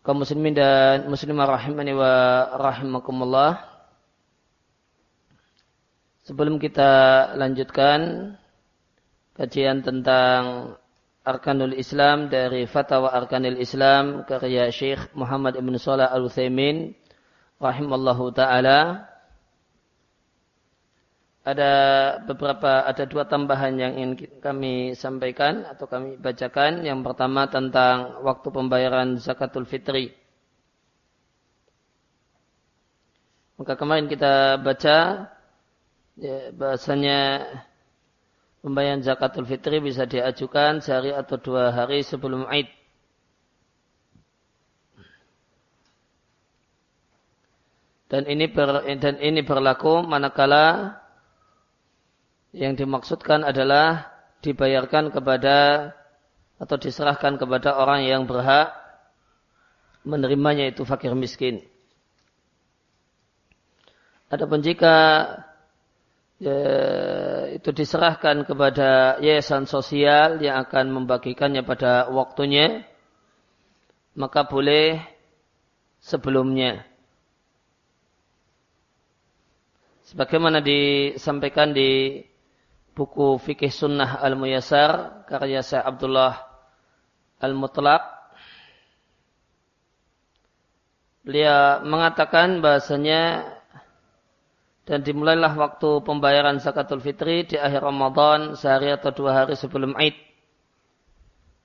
kaum muslimin dan muslimah rahimani wa rahimakumullah. Sebelum kita lanjutkan kajian tentang Arkanul Islam dari Fatwa Arkanul Islam karya Syekh Muhammad Ibn Salah Al-Utsaimin rahimallahu taala ada beberapa ada dua tambahan yang ingin kami sampaikan atau kami bacakan. Yang pertama tentang waktu pembayaran zakatul fitri. Maka kemarin kita baca ya, bahasanya pembayaran zakatul fitri bisa diajukan sehari atau dua hari sebelum Aid. Dan ini ber, dan ini berlaku manakala yang dimaksudkan adalah dibayarkan kepada atau diserahkan kepada orang yang berhak menerimanya itu fakir miskin. Adapun jika ya, itu diserahkan kepada yayasan sosial yang akan membagikannya pada waktunya, maka boleh sebelumnya. Sebagaimana disampaikan di buku Fikih Sunnah Al-Muyasar karya Syekh Abdullah Al-Mutlaq beliau mengatakan bahasanya dan dimulailah waktu pembayaran zakatul fitri di akhir Ramadan sehari atau dua hari sebelum Aid.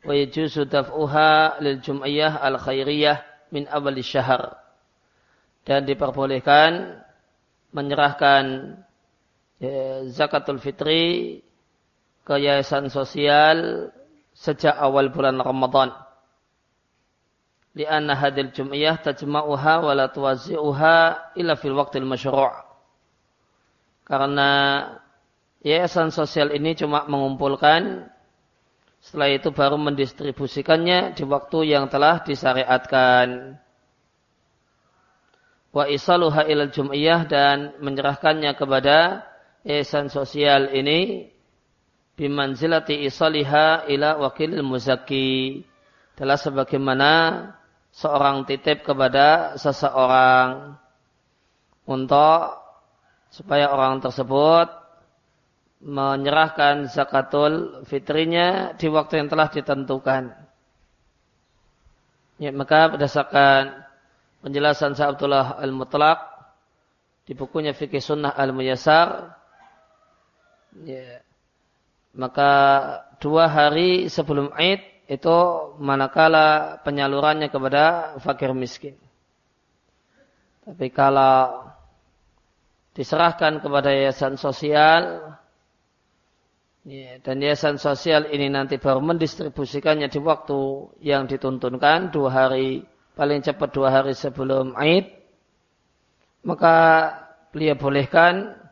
Wa yajuzu daf'uha lil jum'iyah al khairiyah min awal syahr. Dan diperbolehkan menyerahkan Ya, zakatul fitri ke yayasan sosial sejak awal bulan Ramadan. Lianna hadil jum'iyah tajma'uha wa la tuwazi'uha illa fil waqtil masyru' Karena yayasan sosial ini cuma mengumpulkan setelah itu baru mendistribusikannya di waktu yang telah disyariatkan. Wa isaluha ilal jum'iyah dan menyerahkannya kepada yayasan sosial ini bimanzilati isaliha ila wakilil muzaki adalah sebagaimana seorang titip kepada seseorang untuk supaya orang tersebut menyerahkan zakatul fitrinya di waktu yang telah ditentukan. Ya, maka berdasarkan penjelasan Sa'abdullah Al-Mutlaq di bukunya Fikih Sunnah Al-Muyasar Ya. Maka dua hari sebelum Aid itu manakala penyalurannya kepada fakir miskin. Tapi kalau diserahkan kepada yayasan sosial, ya, dan yayasan sosial ini nanti baru mendistribusikannya di waktu yang dituntunkan, dua hari, paling cepat dua hari sebelum Aid, maka beliau bolehkan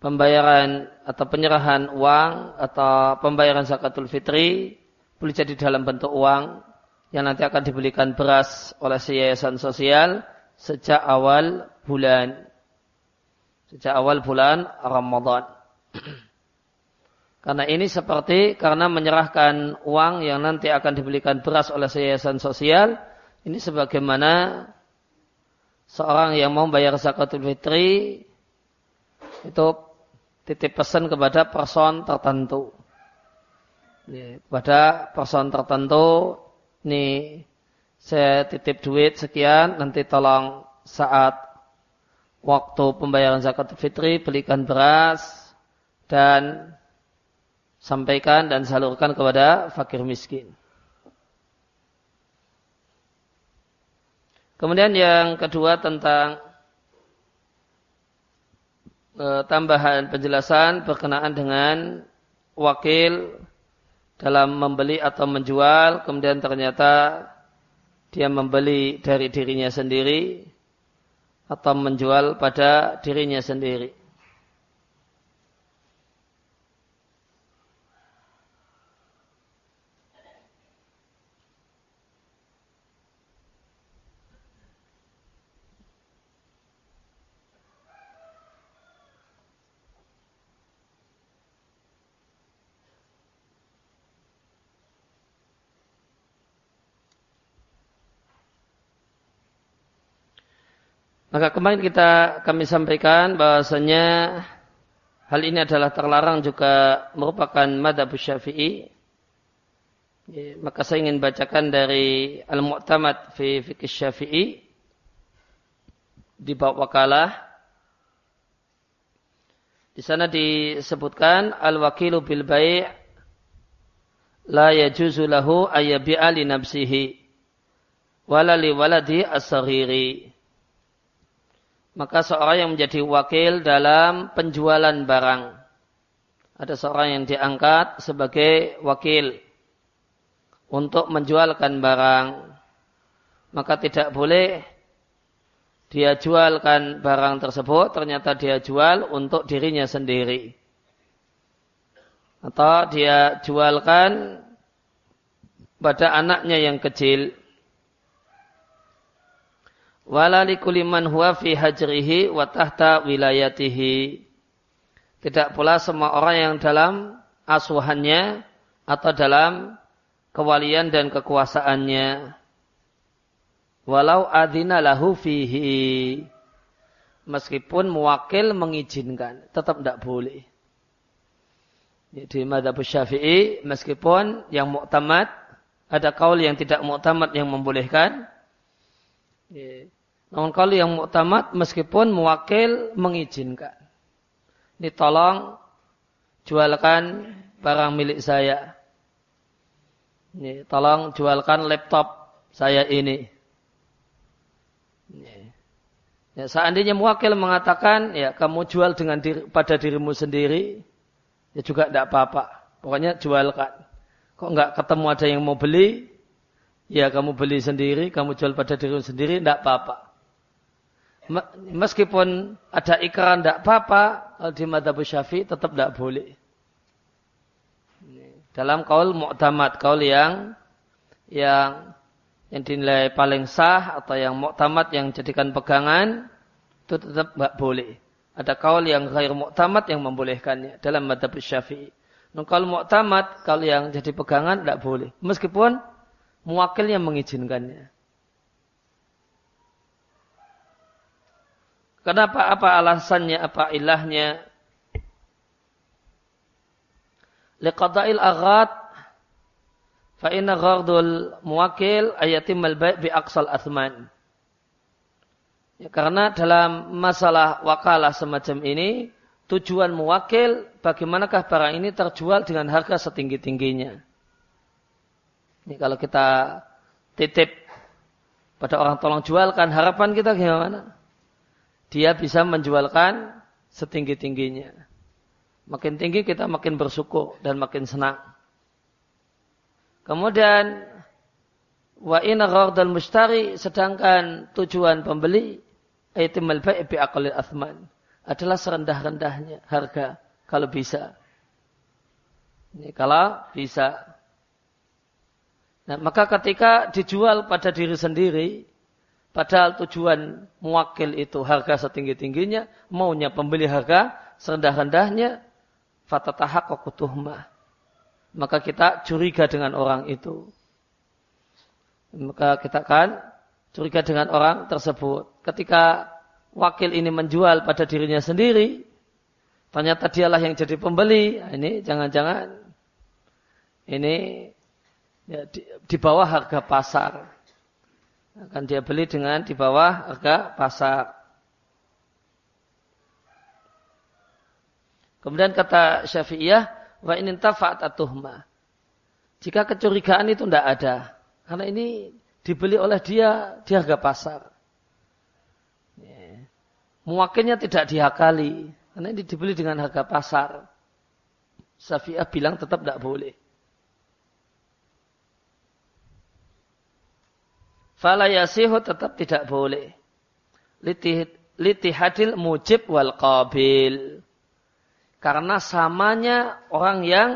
pembayaran atau penyerahan uang atau pembayaran zakatul fitri boleh jadi dalam bentuk uang yang nanti akan dibelikan beras oleh yayasan sosial sejak awal bulan sejak awal bulan Ramadan. Karena ini seperti karena menyerahkan uang yang nanti akan dibelikan beras oleh yayasan sosial ini sebagaimana seorang yang mau bayar zakatul fitri itu titip pesan kepada person tertentu. Ya, kepada person tertentu, nih saya titip duit sekian, nanti tolong saat waktu pembayaran zakat fitri belikan beras dan sampaikan dan salurkan kepada fakir miskin. Kemudian yang kedua tentang e, tambahan penjelasan berkenaan dengan wakil dalam membeli atau menjual, kemudian ternyata dia membeli dari dirinya sendiri, atau menjual pada dirinya sendiri. Maka kemarin kita kami sampaikan bahwasanya hal ini adalah terlarang juga merupakan madhab syafi'i. Ya, maka saya ingin bacakan dari Al-Mu'tamad fi Fikih Syafi'i di bab wakalah. Di sana disebutkan al-wakilu bil bai' la yajuzu lahu ayyabi'a li nafsihi wala li waladi as-saghiri maka seorang yang menjadi wakil dalam penjualan barang. Ada seorang yang diangkat sebagai wakil untuk menjualkan barang. Maka tidak boleh dia jualkan barang tersebut, ternyata dia jual untuk dirinya sendiri. Atau dia jualkan pada anaknya yang kecil wala likuliman huwa fi hajrihi wa tahta wilayatihi. Tidak pula semua orang yang dalam asuhannya atau dalam kewalian dan kekuasaannya. Walau adina lahu fihi. Meskipun mewakil mengizinkan, tetap tidak boleh. Di madhab syafi'i, meskipun yang muktamad, ada kaul yang tidak muktamad yang membolehkan. Namun kalau yang muktamad meskipun mewakil mengizinkan. Ini tolong jualkan barang milik saya. Ini tolong jualkan laptop saya ini. Ya, seandainya mewakil mengatakan, ya kamu jual dengan diri, pada dirimu sendiri, ya juga tidak apa-apa. Pokoknya jualkan. Kok nggak ketemu ada yang mau beli, ya kamu beli sendiri, kamu jual pada dirimu sendiri, tidak apa-apa meskipun ada ikran tidak apa-apa di madhab syafi'i tetap tidak boleh. Dalam kaul mu'tamad, kaul yang yang yang dinilai paling sah atau yang mu'tamad yang jadikan pegangan itu tetap tidak boleh. Ada kaul yang ghair mu'tamad yang membolehkannya dalam madhab syafi'i. Nah, kalau mu'tamad, kalau yang jadi pegangan tidak boleh. Meskipun muwakilnya mengizinkannya. Kenapa? Apa alasannya? Apa ilahnya? Liqada'il aghat fa inna ghardul muwakil ayatim al bi aqsal athman. Ya, karena dalam masalah wakalah semacam ini, tujuan muwakil bagaimanakah barang ini terjual dengan harga setinggi-tingginya. Ini kalau kita titip pada orang tolong jualkan, harapan kita gimana? Dia bisa menjualkan setinggi-tingginya. Makin tinggi kita makin bersyukur dan makin senang. Kemudian wa inna dan mustari sedangkan tujuan pembeli aitim al-bai' bi aqlil athman adalah serendah-rendahnya harga kalau bisa. Ini kalau bisa. Nah, maka ketika dijual pada diri sendiri, Padahal tujuan muwakil itu harga setinggi-tingginya, maunya pembeli harga serendah-rendahnya, fatatahak kutuhmah. Maka kita curiga dengan orang itu. Maka kita kan curiga dengan orang tersebut. Ketika wakil ini menjual pada dirinya sendiri, ternyata dialah yang jadi pembeli. Nah, ini jangan-jangan ini ya, di, di bawah harga pasar akan dia beli dengan di bawah harga pasar. Kemudian kata Syafi'iyah, wa in tafa'at atuhma. Jika kecurigaan itu tidak ada, karena ini dibeli oleh dia di harga pasar. Ya. Muwakilnya tidak dihakali, karena ini dibeli dengan harga pasar. Syafi'iyah bilang tetap tidak boleh. Fala yasihu tetap tidak boleh. litihadil mujib wal qabil. Karena samanya orang yang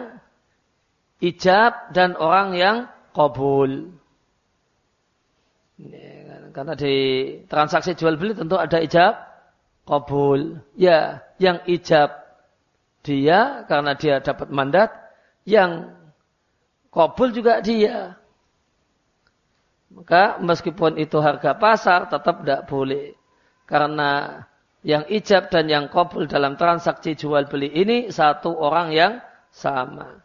ijab dan orang yang qabul. Karena di transaksi jual beli tentu ada ijab, qabul. Ya, yang ijab dia karena dia dapat mandat, yang qabul juga dia. Maka meskipun itu harga pasar tetap tidak boleh. Karena yang ijab dan yang kabul dalam transaksi jual beli ini satu orang yang sama.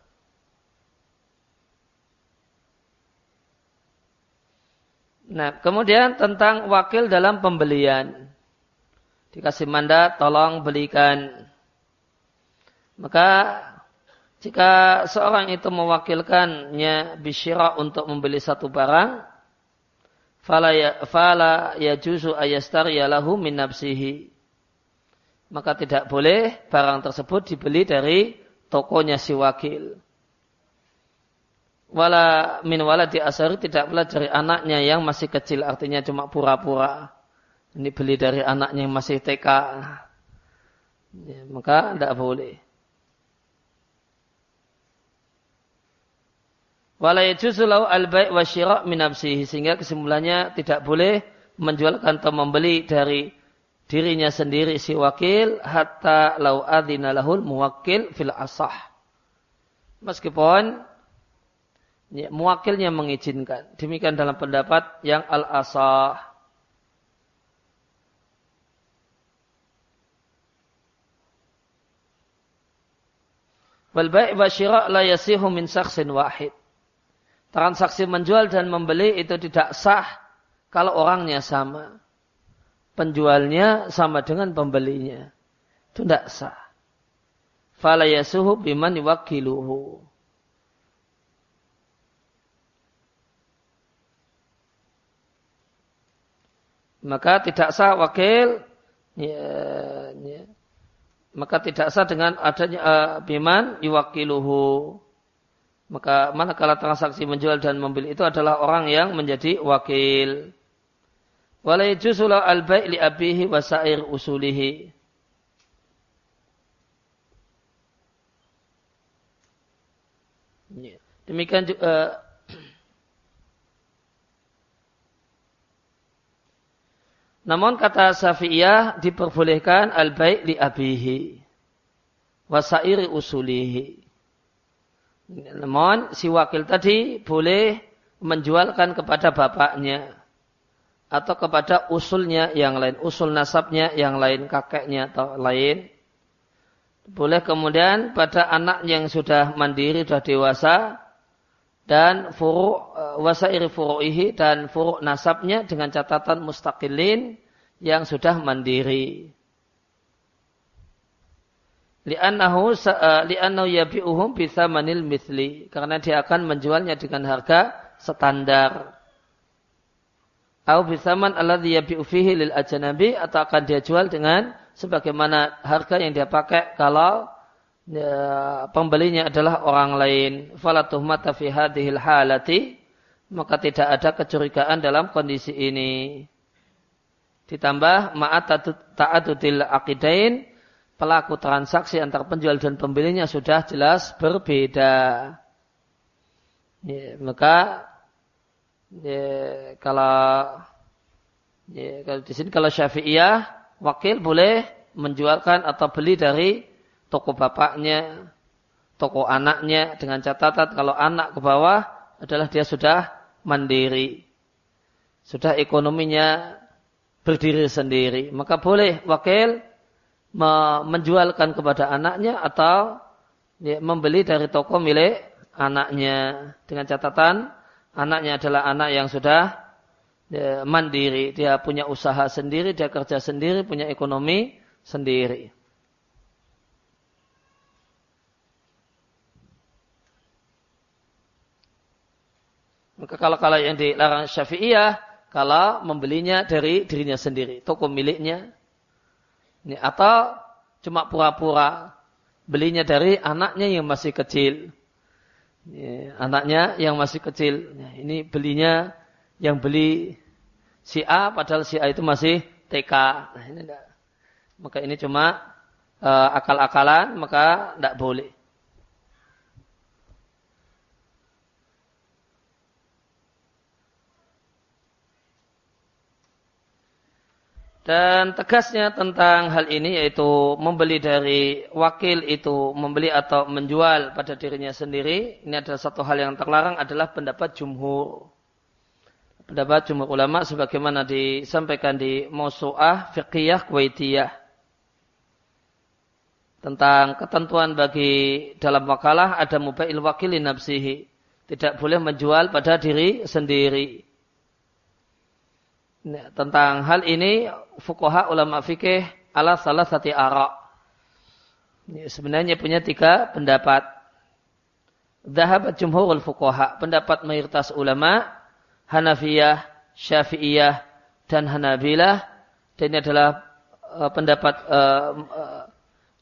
Nah, kemudian tentang wakil dalam pembelian. Dikasih mandat, tolong belikan. Maka jika seorang itu mewakilkannya bisyira untuk membeli satu barang, fala ya, fala yajuzu ayastariya lahu min nafsihi maka tidak boleh barang tersebut dibeli dari tokonya si wakil. Wala min wala di asari tidak pula dari anaknya yang masih kecil artinya cuma pura-pura. Ini beli dari anaknya yang masih TK. Ya, maka tidak boleh. Wala yajuzu al-bai' wa min sehingga kesimpulannya tidak boleh menjualkan atau membeli dari dirinya sendiri si wakil hatta lau adzina lahul muwakil fil asah. Meskipun ya, muwakilnya mengizinkan. Demikian dalam pendapat yang al asah. Wal bai' wa syira' la yasihu min saksin wahid. Transaksi menjual dan membeli itu tidak sah kalau orangnya sama penjualnya sama dengan pembelinya. Itu tidak sah. Fala yasuhu biman yuwakiluhu. Maka tidak sah wakil ya, ya. maka tidak sah dengan adanya uh, biman yuwakiluhu. Maka manakala transaksi menjual dan membeli itu adalah orang yang menjadi wakil. Wala yajuzu al-bai' li usulihi. Demikian juga uh, Namun kata Syafi'iyah diperbolehkan al-bai' li abihi wa usulihi. Namun si wakil tadi boleh menjualkan kepada bapaknya atau kepada usulnya yang lain, usul nasabnya yang lain, kakeknya atau lain. Boleh kemudian pada anak yang sudah mandiri, sudah dewasa, dan furu eh, wasairi furu'ihi dan furu nasabnya dengan catatan mustaqilin yang sudah mandiri. Li'annahu eh, li'annahu yabi'uhum manil mithli. Karena dia akan menjualnya dengan harga standar. Au bisaman alladhi yabi'u fihi lil ajnabi atau akan dia jual dengan sebagaimana harga yang dia pakai kalau ya, pembelinya adalah orang lain. Fala tuhmata fi hadhil halati maka tidak ada kecurigaan dalam kondisi ini. Ditambah ma'at ta'adudil akidain pelaku transaksi antar penjual dan pembelinya sudah jelas berbeda. Ya, maka Ya, kalau ya, kalau di sini kalau Syafi'iyah wakil boleh menjualkan atau beli dari toko bapaknya, toko anaknya dengan catatan kalau anak ke bawah adalah dia sudah mandiri. Sudah ekonominya berdiri sendiri. Maka boleh wakil menjualkan kepada anaknya atau ya, membeli dari toko milik anaknya dengan catatan anaknya adalah anak yang sudah ya, mandiri, dia punya usaha sendiri, dia kerja sendiri, punya ekonomi sendiri. Maka kalau kalau yang dilarang syafi'iyah, kalau membelinya dari dirinya sendiri, toko miliknya, ini, atau cuma pura-pura belinya dari anaknya yang masih kecil ya, anaknya yang masih kecil. Ya, ini belinya yang beli si A padahal si A itu masih TK. Nah, ini enggak. Maka ini cuma uh, akal-akalan, maka tidak boleh. Dan tegasnya tentang hal ini yaitu membeli dari wakil itu membeli atau menjual pada dirinya sendiri. Ini adalah satu hal yang terlarang adalah pendapat jumhur. Pendapat jumhur ulama sebagaimana disampaikan di Mausu'ah Fiqiyah Kuwaitiyah. Tentang ketentuan bagi dalam wakalah ada mubail wakilin nafsihi. Tidak boleh menjual pada diri sendiri. Nah, tentang hal ini fukoha ulama fikih ala salah satu arak. Sebenarnya punya tiga pendapat. Zahabat jumhurul fukoha. Pendapat mayoritas ulama. Hanafiyah, Syafi'iyah, dan Hanabilah. Dan ini adalah uh, pendapat uh,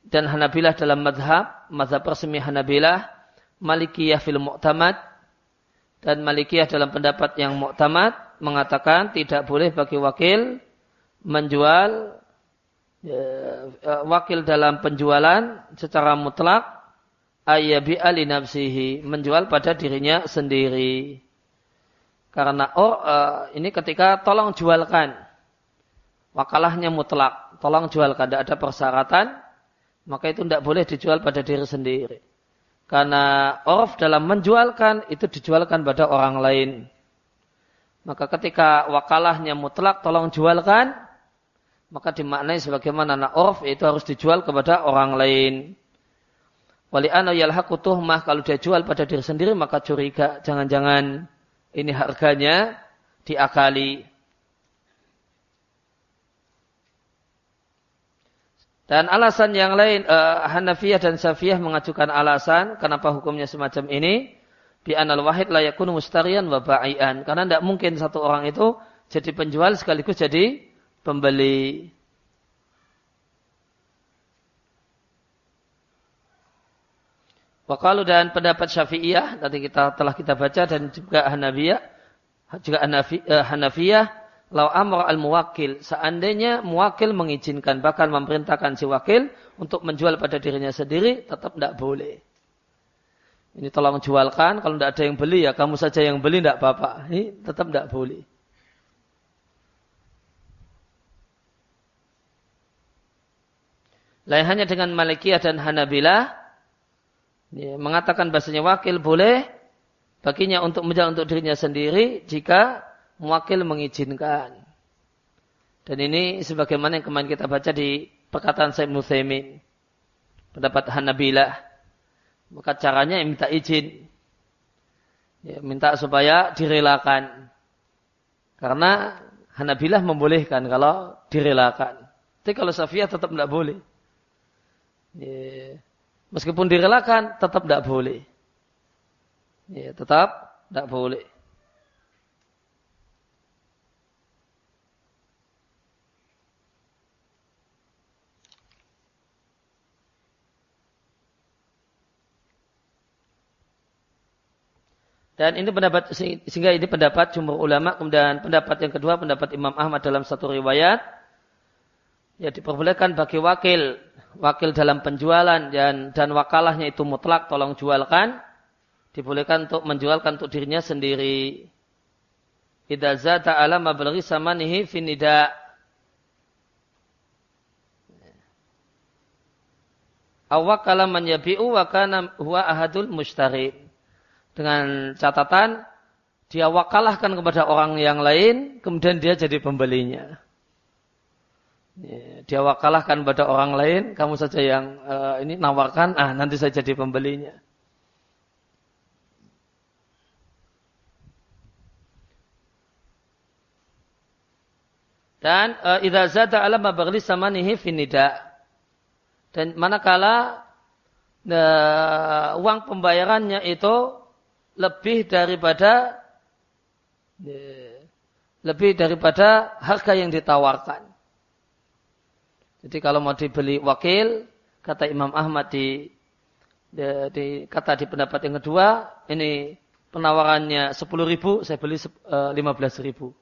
dan Hanabilah dalam madhab. Madhab resmi Hanabilah. Malikiyah fil mu'tamad. Dan Malikiyah dalam pendapat yang mu'tamad mengatakan tidak boleh bagi wakil menjual ya, ya, wakil dalam penjualan secara mutlak ayabi ali nafsihi menjual pada dirinya sendiri. Karena oh uh, ini ketika tolong jualkan wakalahnya mutlak, tolong jualkan tidak ada persyaratan, maka itu tidak boleh dijual pada diri sendiri. Karena orf dalam menjualkan itu dijualkan pada orang lain. Maka ketika wakalahnya mutlak tolong jualkan, maka dimaknai sebagaimana na'urf itu harus dijual kepada orang lain. Wali ana yalhaqu tuhmah kalau dia jual pada diri sendiri maka curiga jangan-jangan ini harganya diakali. Dan alasan yang lain uh, Hanafiyah dan Safiyah mengajukan alasan kenapa hukumnya semacam ini bi anal wahid la yakunu mustarian wa ba'ian. Karena tidak mungkin satu orang itu jadi penjual sekaligus jadi pembeli. Wakalu dan pendapat Syafi'iyah tadi kita telah kita baca dan juga Hanafiyah juga eh, Hanafiyah lau amr al muwakil seandainya muwakil mengizinkan bahkan memerintahkan si wakil untuk menjual pada dirinya sendiri tetap tidak boleh. Ini tolong jualkan, kalau tidak ada yang beli ya kamu saja yang beli tidak apa-apa. Ini tetap tidak boleh. Lain hanya dengan Malikiyah dan Hanabilah ya, mengatakan bahasanya wakil boleh baginya untuk menjual untuk dirinya sendiri jika wakil mengizinkan. Dan ini sebagaimana yang kemarin kita baca di perkataan Sayyid Muthaimin. Pendapat Hanabilah. Maka caranya minta izin. Ya, minta supaya direlakan. Karena Hanabilah membolehkan kalau direlakan. Tapi kalau Safiyah tetap tidak boleh. Ya, meskipun direlakan, tetap tidak boleh. Ya, tetap tidak boleh. Dan ini pendapat sehingga ini pendapat jumhur ulama kemudian pendapat yang kedua pendapat Imam Ahmad dalam satu riwayat ya diperbolehkan bagi wakil wakil dalam penjualan dan dan wakalahnya itu mutlak tolong jualkan. Dibolehkan untuk menjualkan untuk dirinya sendiri. Idza zata ala mablaghi samanihi finida Awakala man yabi'u wa kana huwa ahadul mushtari dengan catatan dia wakalahkan kepada orang yang lain, kemudian dia jadi pembelinya. Ya, dia wakalahkan pada orang lain, kamu saja yang uh, ini nawarkan, ah nanti saya jadi pembelinya. Dan uh, idza zada ala mabghli samanihi finida. Dan manakala uh, uang pembayarannya itu lebih daripada lebih daripada harga yang ditawarkan. Jadi kalau mau dibeli wakil, kata Imam Ahmad di, di, di kata di pendapat yang kedua, ini penawarannya 10 ribu, saya beli 15 eh, ribu.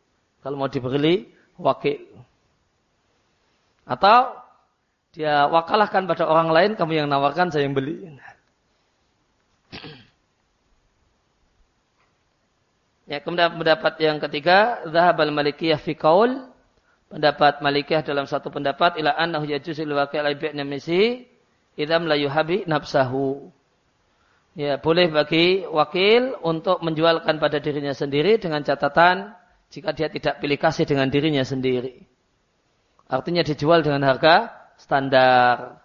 Kalau mau dibeli wakil. Atau dia wakalahkan pada orang lain, kamu yang nawarkan, saya yang beli. Ya, kemudian pendapat yang ketiga, Zahabal Malikiyah fi kaul. Pendapat Malikiyah dalam satu pendapat, ila annahu yajuzu lil waqi' bi'na misi idam la yuhabi nafsahu. Ya, boleh bagi wakil untuk menjualkan pada dirinya sendiri dengan catatan jika dia tidak pilih kasih dengan dirinya sendiri. Artinya dijual dengan harga standar.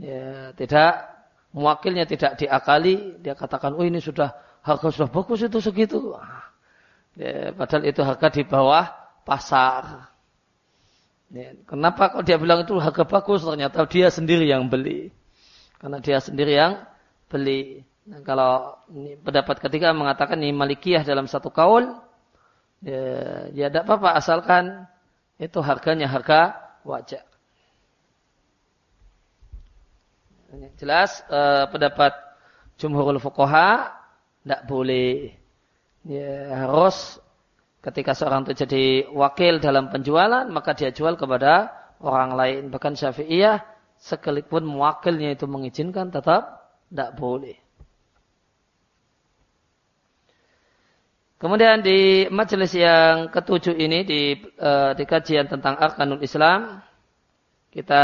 Ya, tidak mewakilnya tidak diakali, dia katakan, "Oh, ini sudah harga sudah bagus itu segitu. Ya, padahal itu harga di bawah pasar. Ya, kenapa kalau dia bilang itu harga bagus ternyata dia sendiri yang beli. Karena dia sendiri yang beli. Nah, kalau pendapat ketiga mengatakan ini malikiyah dalam satu kaul, ya, ya tidak apa-apa asalkan itu harganya harga wajar. Jelas eh, pendapat jumhurul fuqaha tidak boleh. Ya, harus ketika seorang itu jadi wakil dalam penjualan, maka dia jual kepada orang lain. Bahkan syafi'iyah, sekalipun mewakilnya itu mengizinkan, tetap tidak boleh. Kemudian di majelis yang ketujuh ini di, uh, di kajian tentang arkanul Islam kita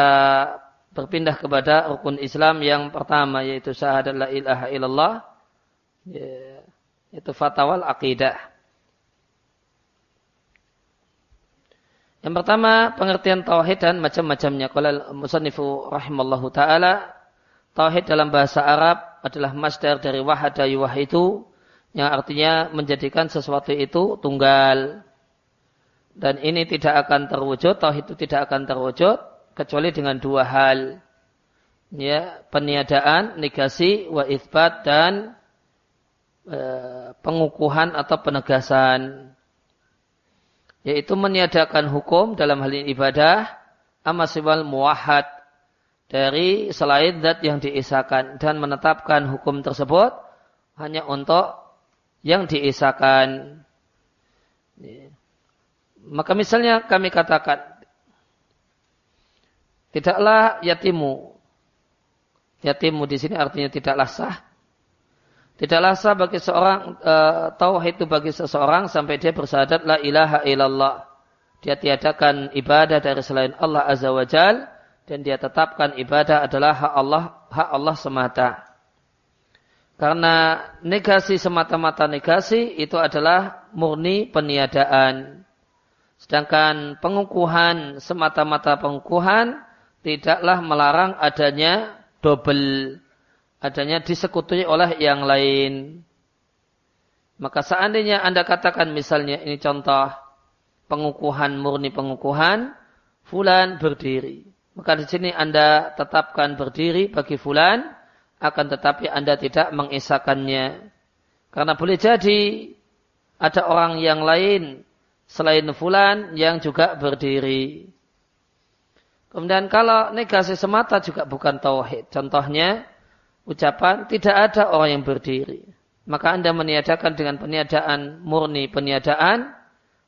berpindah kepada rukun Islam yang pertama yaitu syahadat la ilaha illallah Ya, itu fatwal akidah. Yang pertama pengertian tauhid dan macam-macamnya. Kalau musannifu rahimallahu taala, tauhid dalam bahasa Arab adalah masdar dari wahada yuwahidu yang artinya menjadikan sesuatu itu tunggal. Dan ini tidak akan terwujud, tauhid itu tidak akan terwujud kecuali dengan dua hal. Ya, peniadaan, negasi, wa dan pengukuhan atau penegasan yaitu meniadakan hukum dalam hal ini ibadah amasiwal muwahad dari selain zat yang diisahkan dan menetapkan hukum tersebut hanya untuk yang diisahkan. Maka misalnya kami katakan tidaklah yatimu. Yatimu di sini artinya tidaklah sah Tidaklah sah bagi seorang e, tauhid itu bagi seseorang sampai dia bersyahadat la ilaha illallah. Dia tiadakan ibadah dari selain Allah Azza wa Jal dan dia tetapkan ibadah adalah hak Allah hak Allah semata. Karena negasi semata-mata negasi itu adalah murni peniadaan. Sedangkan pengukuhan semata-mata pengukuhan tidaklah melarang adanya double adanya disekutui oleh yang lain. Maka seandainya Anda katakan misalnya ini contoh pengukuhan murni pengukuhan, fulan berdiri. Maka di sini Anda tetapkan berdiri bagi fulan, akan tetapi Anda tidak mengisahkannya. Karena boleh jadi ada orang yang lain selain fulan yang juga berdiri. Kemudian kalau negasi semata juga bukan tauhid. Contohnya ucapan tidak ada orang yang berdiri. Maka Anda meniadakan dengan peniadaan murni peniadaan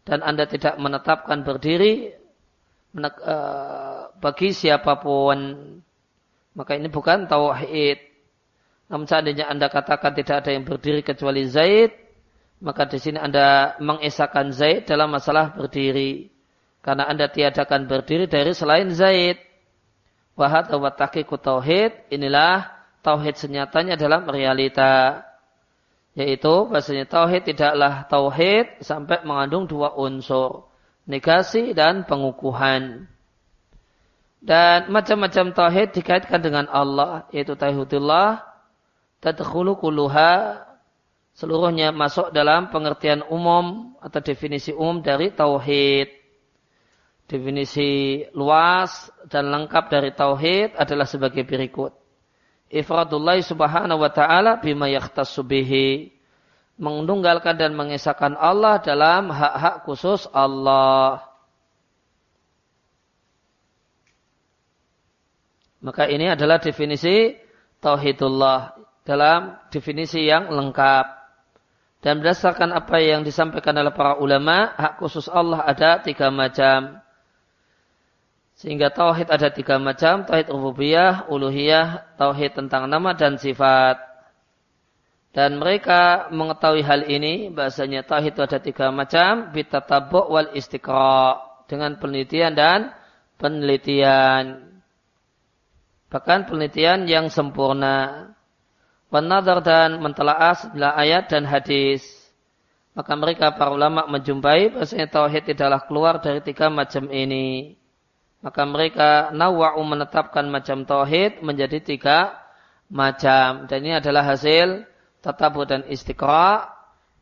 dan Anda tidak menetapkan berdiri eh, bagi siapa pun. Maka ini bukan tauhid. Namun seandainya Anda katakan tidak ada yang berdiri kecuali Zaid, maka di sini Anda mengesahkan Zaid dalam masalah berdiri. Karena Anda tiadakan berdiri dari selain Zaid. Wahad wa tauhid, inilah tauhid senyatanya dalam realita. Yaitu bahasanya tauhid tidaklah tauhid sampai mengandung dua unsur. Negasi dan pengukuhan. Dan macam-macam tauhid dikaitkan dengan Allah. Yaitu tauhidullah. Tadkhulu kuluha. Seluruhnya masuk dalam pengertian umum atau definisi umum dari tauhid. Definisi luas dan lengkap dari tauhid adalah sebagai berikut ifradullah subhanahu wa ta'ala bima yakhtassu bihi. Menunggalkan dan mengisahkan Allah dalam hak-hak khusus Allah. Maka ini adalah definisi tauhidullah dalam definisi yang lengkap. Dan berdasarkan apa yang disampaikan oleh para ulama, hak khusus Allah ada tiga macam. Sehingga tauhid ada tiga macam, tauhid rububiyah, uluhiyah, tauhid tentang nama dan sifat. Dan mereka mengetahui hal ini, bahasanya tauhid itu ada tiga macam, bitatabu' wal istiqra' dengan penelitian dan penelitian. Bahkan penelitian yang sempurna. Penadar dan mentelaah sebelah ayat dan hadis. Maka mereka para ulama menjumpai bahasanya tauhid tidaklah keluar dari tiga macam ini maka mereka nawa'u menetapkan macam tauhid menjadi tiga macam. Dan ini adalah hasil tatabu dan istiqra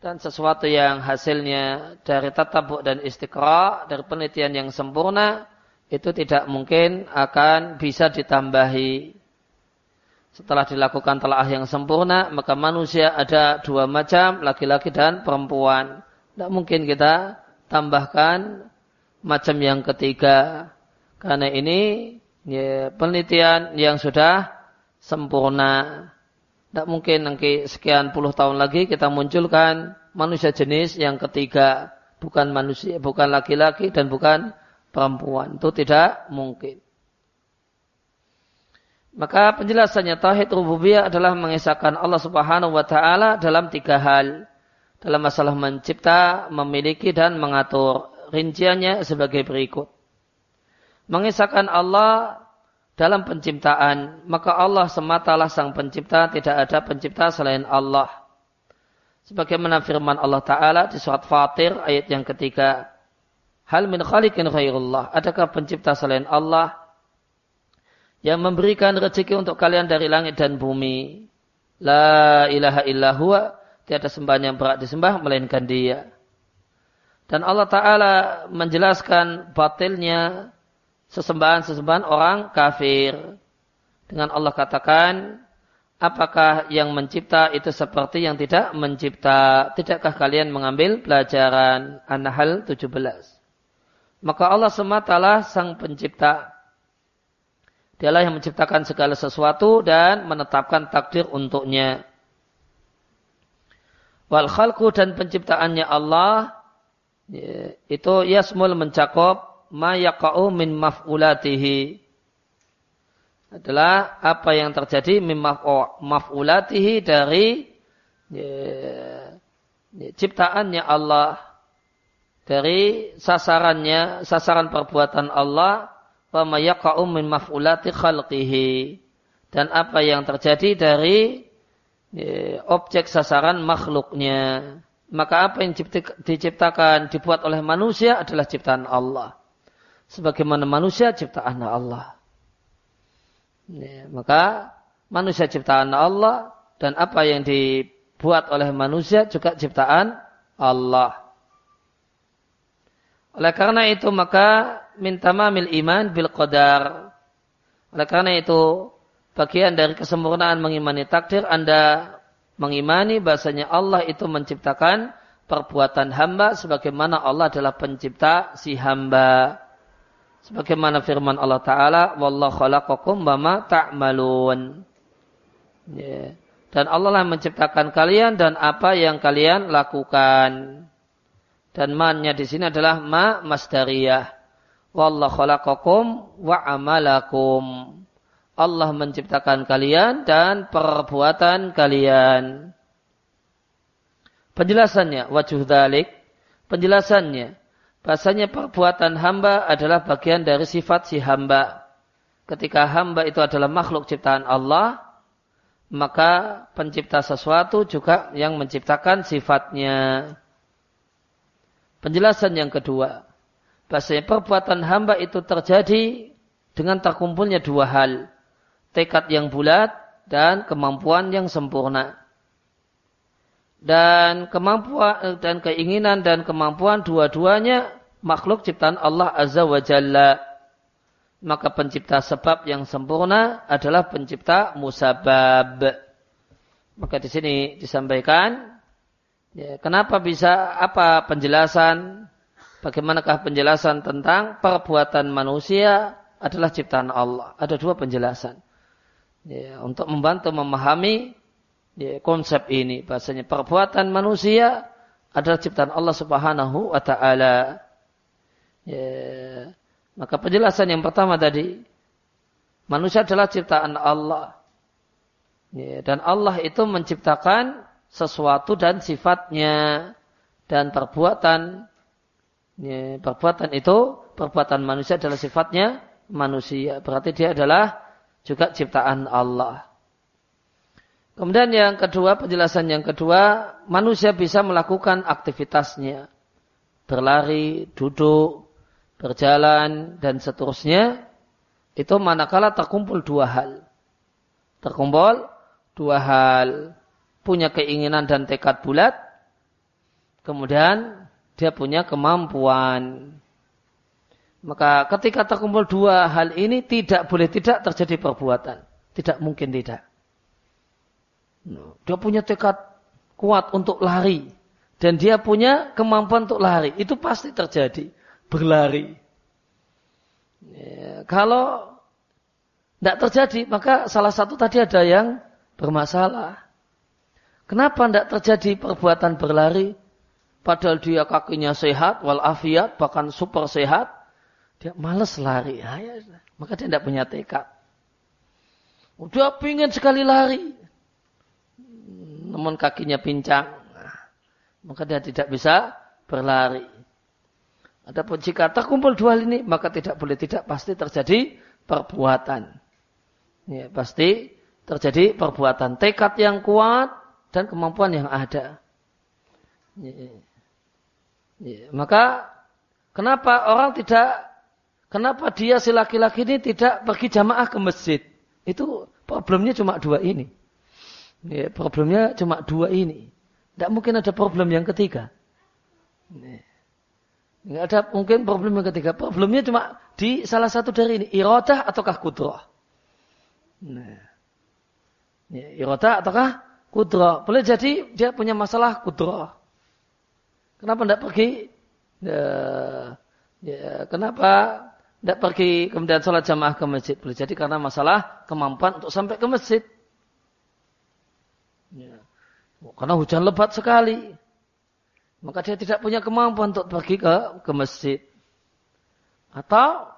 dan sesuatu yang hasilnya dari tatabu dan istiqra dari penelitian yang sempurna itu tidak mungkin akan bisa ditambahi. Setelah dilakukan telah yang sempurna, maka manusia ada dua macam, laki-laki dan perempuan. Tidak mungkin kita tambahkan macam yang ketiga. Karena ini ya, penelitian yang sudah sempurna. Tidak mungkin nanti sekian puluh tahun lagi kita munculkan manusia jenis yang ketiga. Bukan manusia, bukan laki-laki dan bukan perempuan. Itu tidak mungkin. Maka penjelasannya tauhid rububiyah adalah mengisahkan Allah Subhanahu wa taala dalam tiga hal. Dalam masalah mencipta, memiliki dan mengatur. Rinciannya sebagai berikut mengisahkan Allah dalam penciptaan, maka Allah sematalah sang pencipta, tidak ada pencipta selain Allah. Sebagaimana firman Allah Ta'ala di surat Fatir ayat yang ketiga. Hal min khalikin khairullah. Adakah pencipta selain Allah yang memberikan rezeki untuk kalian dari langit dan bumi? La ilaha illa huwa. Tiada sembahan yang berat disembah melainkan dia. Dan Allah Ta'ala menjelaskan batilnya sesembahan-sesembahan orang kafir. Dengan Allah katakan, apakah yang mencipta itu seperti yang tidak mencipta? Tidakkah kalian mengambil pelajaran An-Nahl 17? Maka Allah sematalah sang pencipta. Dialah yang menciptakan segala sesuatu dan menetapkan takdir untuknya. Wal khalqu dan penciptaannya Allah ya, itu yasmul mencakup ma yaqa'u min maf'ulatihi. Adalah apa yang terjadi min maf'ulatihi dari ya, ya, ciptaannya Allah dari sasarannya sasaran perbuatan Allah wa ma yaqa'u min maf'ulati khalqihi. Dan apa yang terjadi dari ya, objek sasaran makhluknya. Maka apa yang diciptakan dibuat oleh manusia adalah ciptaan Allah sebagaimana manusia ciptaan Allah. Ya, maka manusia ciptaan Allah dan apa yang dibuat oleh manusia juga ciptaan Allah. Oleh karena itu maka minta mamil iman bil qadar. Oleh karena itu bagian dari kesempurnaan mengimani takdir Anda mengimani bahasanya Allah itu menciptakan perbuatan hamba sebagaimana Allah adalah pencipta si hamba. Sebagaimana firman Allah Ta'ala, Wallahu khalaqakum bama ta'malun. Ya. Dan Allah lah menciptakan kalian dan apa yang kalian lakukan. Dan mannya di sini adalah ma masdariyah. Wallahu khalaqakum wa amalakum. Allah menciptakan kalian dan perbuatan kalian. Penjelasannya, wajuh dalik. Penjelasannya, Bahasanya perbuatan hamba adalah bagian dari sifat si hamba. Ketika hamba itu adalah makhluk ciptaan Allah, maka pencipta sesuatu juga yang menciptakan sifatnya. Penjelasan yang kedua, bahasanya perbuatan hamba itu terjadi dengan terkumpulnya dua hal. Tekad yang bulat dan kemampuan yang sempurna dan kemampuan dan keinginan dan kemampuan dua-duanya makhluk ciptaan Allah Azza wa Jalla. Maka pencipta sebab yang sempurna adalah pencipta musabab. Maka di sini disampaikan ya, kenapa bisa apa penjelasan bagaimanakah penjelasan tentang perbuatan manusia adalah ciptaan Allah. Ada dua penjelasan. Ya, untuk membantu memahami ya, konsep ini bahasanya perbuatan manusia adalah ciptaan Allah Subhanahu wa taala. Ya, Maka penjelasan yang pertama tadi, manusia adalah ciptaan Allah. Ya, dan Allah itu menciptakan sesuatu dan sifatnya dan perbuatan. Ya, perbuatan itu, perbuatan manusia adalah sifatnya manusia. Berarti dia adalah juga ciptaan Allah. Kemudian yang kedua, penjelasan yang kedua, manusia bisa melakukan aktivitasnya. Berlari, duduk, berjalan, dan seterusnya. Itu manakala terkumpul dua hal. Terkumpul dua hal. Punya keinginan dan tekad bulat. Kemudian dia punya kemampuan. Maka ketika terkumpul dua hal ini tidak boleh tidak terjadi perbuatan. Tidak mungkin tidak. Dia punya tekad kuat untuk lari. Dan dia punya kemampuan untuk lari. Itu pasti terjadi. Berlari. Ya, kalau tidak terjadi, maka salah satu tadi ada yang bermasalah. Kenapa tidak terjadi perbuatan berlari? Padahal dia kakinya sehat, walafiat, bahkan super sehat. Dia males lari. Maka dia tidak punya tekad. Udah pingin sekali lari namun kakinya pincang, maka dia tidak bisa berlari. Adapun jika terkumpul dua ini, maka tidak boleh tidak pasti terjadi perbuatan. Ya, pasti terjadi perbuatan tekad yang kuat dan kemampuan yang ada. Ya, ya. Maka kenapa orang tidak, kenapa dia si laki-laki ini tidak pergi jamaah ke masjid? Itu problemnya cuma dua ini. Ya, problemnya cuma dua ini. Tidak mungkin ada problem yang ketiga. Tidak ada mungkin problem yang ketiga. Problemnya cuma di salah satu dari ini. Irodah ataukah kudroh. Nah. Ya, irodah ataukah kudroh. Boleh jadi dia punya masalah kudroh. Kenapa tidak pergi? Ya, ya, kenapa tidak pergi kemudian sholat jamaah ke masjid? Boleh jadi karena masalah kemampuan untuk sampai ke masjid. Ya. Karena hujan lebat sekali. Maka dia tidak punya kemampuan untuk pergi ke, ke masjid. Atau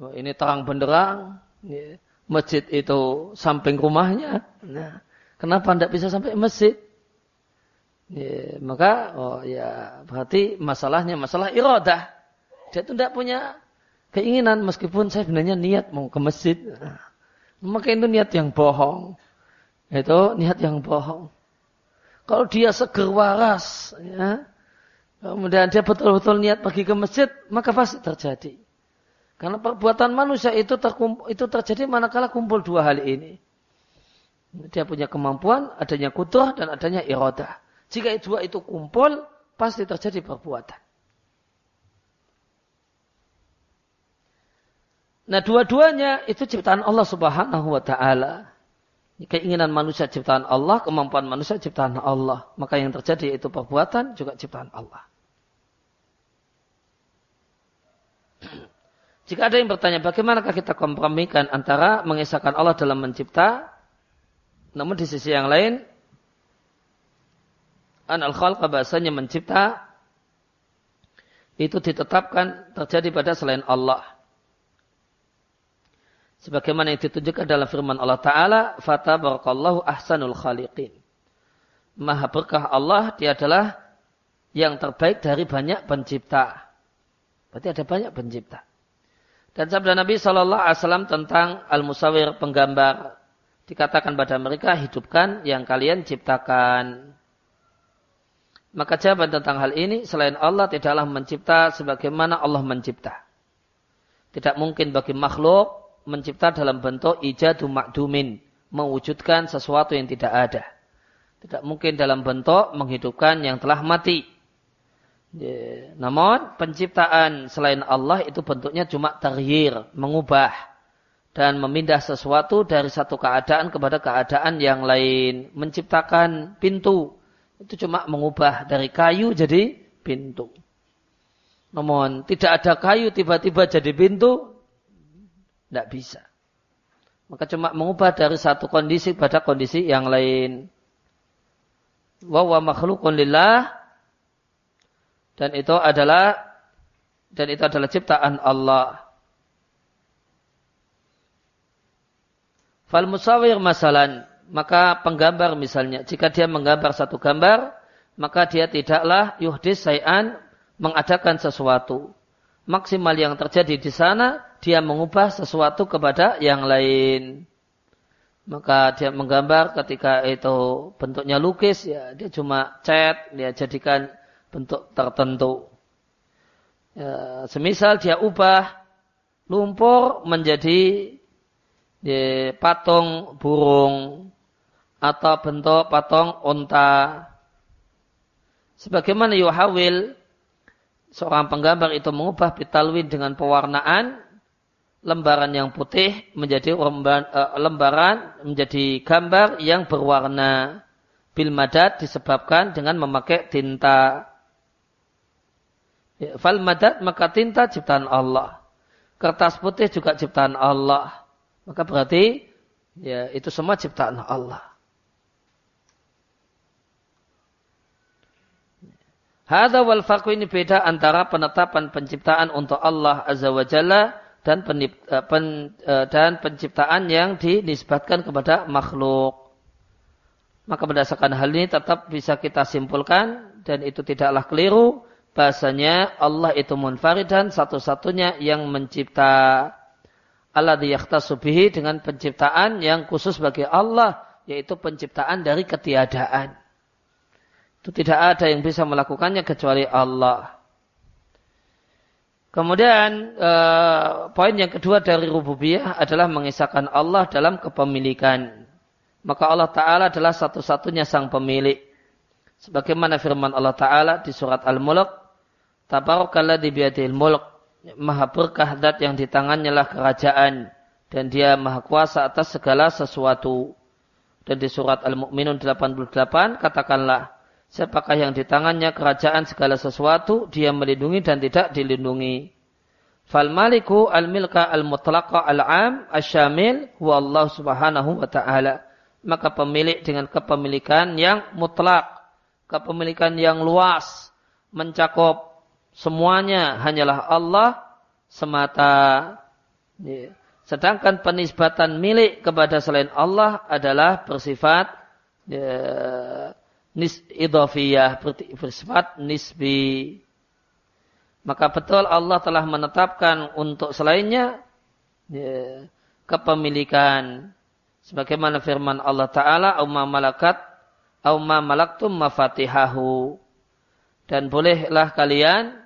oh, ini terang benderang. Ya. Masjid itu samping rumahnya. Nah, kenapa tidak bisa sampai masjid? Ya, maka oh ya berarti masalahnya masalah iradah. Dia itu tidak punya keinginan meskipun saya sebenarnya niat mau ke masjid. Nah, maka itu niat yang bohong. Itu niat yang bohong. Kalau dia seger waras, ya, kemudian dia betul-betul niat pergi ke masjid, maka pasti terjadi. Karena perbuatan manusia itu, terkumpul, itu terjadi manakala kumpul dua hal ini. Dia punya kemampuan, adanya kudrah dan adanya irodah. Jika dua itu kumpul, pasti terjadi perbuatan. Nah dua-duanya itu ciptaan Allah subhanahu wa ta'ala keinginan manusia ciptaan Allah, kemampuan manusia ciptaan Allah. Maka yang terjadi itu perbuatan juga ciptaan Allah. Jika ada yang bertanya bagaimanakah kita kompromikan antara mengisahkan Allah dalam mencipta, namun di sisi yang lain, an al khalqa bahasanya mencipta, itu ditetapkan terjadi pada selain Allah sebagaimana yang ditunjukkan dalam firman Allah Ta'ala, Fatabarakallahu ahsanul khaliqin. Maha berkah Allah, dia adalah yang terbaik dari banyak pencipta. Berarti ada banyak pencipta. Dan sabda Nabi Shallallahu Alaihi Wasallam tentang al-musawir penggambar dikatakan pada mereka hidupkan yang kalian ciptakan. Maka jawaban tentang hal ini selain Allah tidaklah mencipta sebagaimana Allah mencipta. Tidak mungkin bagi makhluk mencipta dalam bentuk ijadu makdumin, mewujudkan sesuatu yang tidak ada. Tidak mungkin dalam bentuk menghidupkan yang telah mati. Namun penciptaan selain Allah itu bentuknya cuma terhir, mengubah dan memindah sesuatu dari satu keadaan kepada keadaan yang lain. Menciptakan pintu itu cuma mengubah dari kayu jadi pintu. Namun tidak ada kayu tiba-tiba jadi pintu, tidak bisa. Maka cuma mengubah dari satu kondisi pada kondisi yang lain. Wa makhlukun lillah dan itu adalah dan itu adalah ciptaan Allah. Fal musawir masalan, maka penggambar misalnya, jika dia menggambar satu gambar, maka dia tidaklah yuhdis sayan mengadakan sesuatu. Maksimal yang terjadi di sana dia mengubah sesuatu kepada yang lain. Maka dia menggambar ketika itu bentuknya lukis, ya dia cuma cat, dia jadikan bentuk tertentu. Ya, semisal dia ubah lumpur menjadi di patung burung atau bentuk patung unta. Sebagaimana yuhawil seorang penggambar itu mengubah pitalwin dengan pewarnaan lembaran yang putih menjadi eh, lembaran menjadi gambar yang berwarna bil madad disebabkan dengan memakai tinta. Ya, fal madad maka tinta ciptaan Allah. Kertas putih juga ciptaan Allah. Maka berarti ya itu semua ciptaan Allah. Hada wal ini beda antara penetapan penciptaan untuk Allah Azza wa Jalla dan, penip, eh, pen, eh, dan penciptaan yang dinisbatkan kepada makhluk. Maka berdasarkan hal ini tetap bisa kita simpulkan dan itu tidaklah keliru bahasanya Allah itu munfarid dan satu-satunya yang mencipta alladhi yakhtasu bihi dengan penciptaan yang khusus bagi Allah yaitu penciptaan dari ketiadaan. Itu tidak ada yang bisa melakukannya kecuali Allah. Kemudian eh, poin yang kedua dari rububiyah adalah mengisahkan Allah dalam kepemilikan. Maka Allah Ta'ala adalah satu-satunya sang pemilik. Sebagaimana firman Allah Ta'ala di surat Al-Mulk. Tabarakalladzi biyadil mulk maha berkah dat yang di tangannya lah kerajaan dan dia maha kuasa atas segala sesuatu. Dan di surat Al-Mu'minun 88 katakanlah, siapakah yang di tangannya kerajaan segala sesuatu, dia melindungi dan tidak dilindungi. Fal maliku al-milka al-mutlaqa al-am asyamil huwa Allah subhanahu wa ta'ala. Maka pemilik dengan kepemilikan yang mutlak, kepemilikan yang luas, mencakup semuanya hanyalah Allah semata. Ya. Sedangkan penisbatan milik kepada selain Allah adalah bersifat ya, nis idofiyah, bersifat nisbi. Maka betul Allah telah menetapkan untuk selainnya ya, kepemilikan. Sebagaimana firman Allah Ta'ala, Auma malakat, Auma malaktum mafatihahu. Dan bolehlah kalian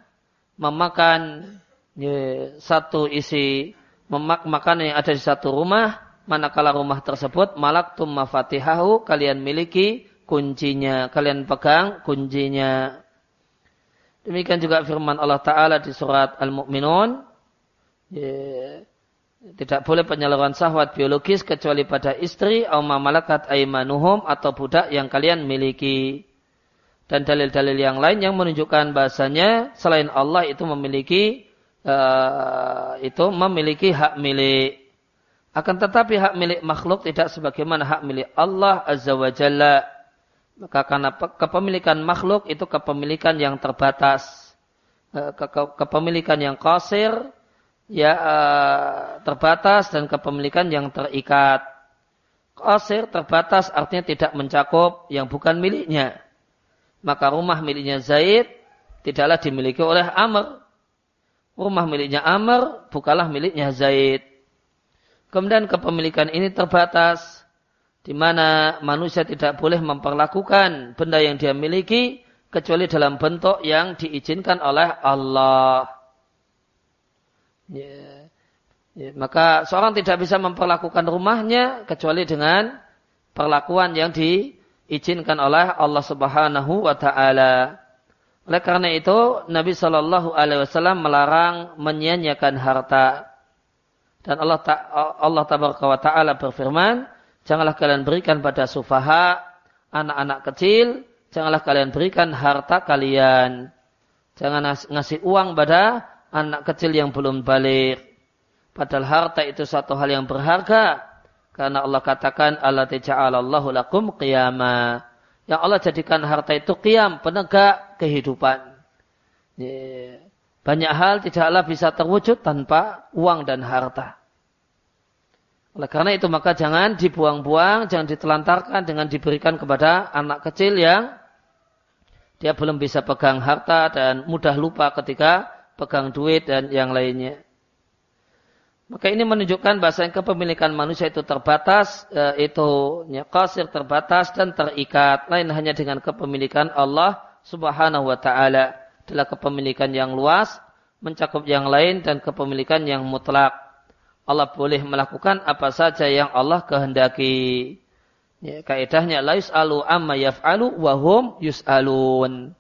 memakan ya, satu isi memak makanan yang ada di satu rumah, manakala rumah tersebut malaktum mafatihahu, kalian miliki kuncinya, kalian pegang kuncinya. Demikian juga firman Allah Ta'ala di surat Al-Mu'minun. Ya, tidak boleh penyaluran sahwat biologis kecuali pada istri, atau malakat aimanuhum atau budak yang kalian miliki dan dalil-dalil yang lain yang menunjukkan bahasanya selain Allah itu memiliki uh, itu memiliki hak milik. Akan tetapi hak milik makhluk tidak sebagaimana hak milik Allah Azza wa Jalla. Maka karena kepemilikan makhluk itu kepemilikan yang terbatas. Ke kepemilikan yang kosir ya uh, terbatas dan kepemilikan yang terikat. Kosir terbatas artinya tidak mencakup yang bukan miliknya maka rumah miliknya Zaid tidaklah dimiliki oleh Amr. Rumah miliknya Amr bukanlah miliknya Zaid. Kemudian kepemilikan ini terbatas di mana manusia tidak boleh memperlakukan benda yang dia miliki kecuali dalam bentuk yang diizinkan oleh Allah. Ya. Ya, maka seorang tidak bisa memperlakukan rumahnya kecuali dengan perlakuan yang di diizinkan oleh Allah Subhanahu wa taala. Oleh karena itu Nabi Shallallahu alaihi wasallam melarang menyanyiakan harta. Dan Allah ta Allah taala berfirman, janganlah kalian berikan pada sufaha anak-anak kecil, janganlah kalian berikan harta kalian. Jangan ngasih uang pada anak kecil yang belum balik. Padahal harta itu satu hal yang berharga karena Allah katakan Allah Allahu lakum qiyama. Yang Allah jadikan harta itu qiyam, penegak kehidupan. Banyak hal tidaklah bisa terwujud tanpa uang dan harta. Oleh karena itu maka jangan dibuang-buang, jangan ditelantarkan dengan diberikan kepada anak kecil yang dia belum bisa pegang harta dan mudah lupa ketika pegang duit dan yang lainnya. Maka ini menunjukkan bahasa yang kepemilikan manusia itu terbatas, e, itu ya, kasir terbatas dan terikat. Lain hanya dengan kepemilikan Allah subhanahu wa ta'ala. Adalah kepemilikan yang luas, mencakup yang lain dan kepemilikan yang mutlak. Allah boleh melakukan apa saja yang Allah kehendaki. Ya, kaidahnya la yus'alu amma yaf'alu wa hum yus'alun.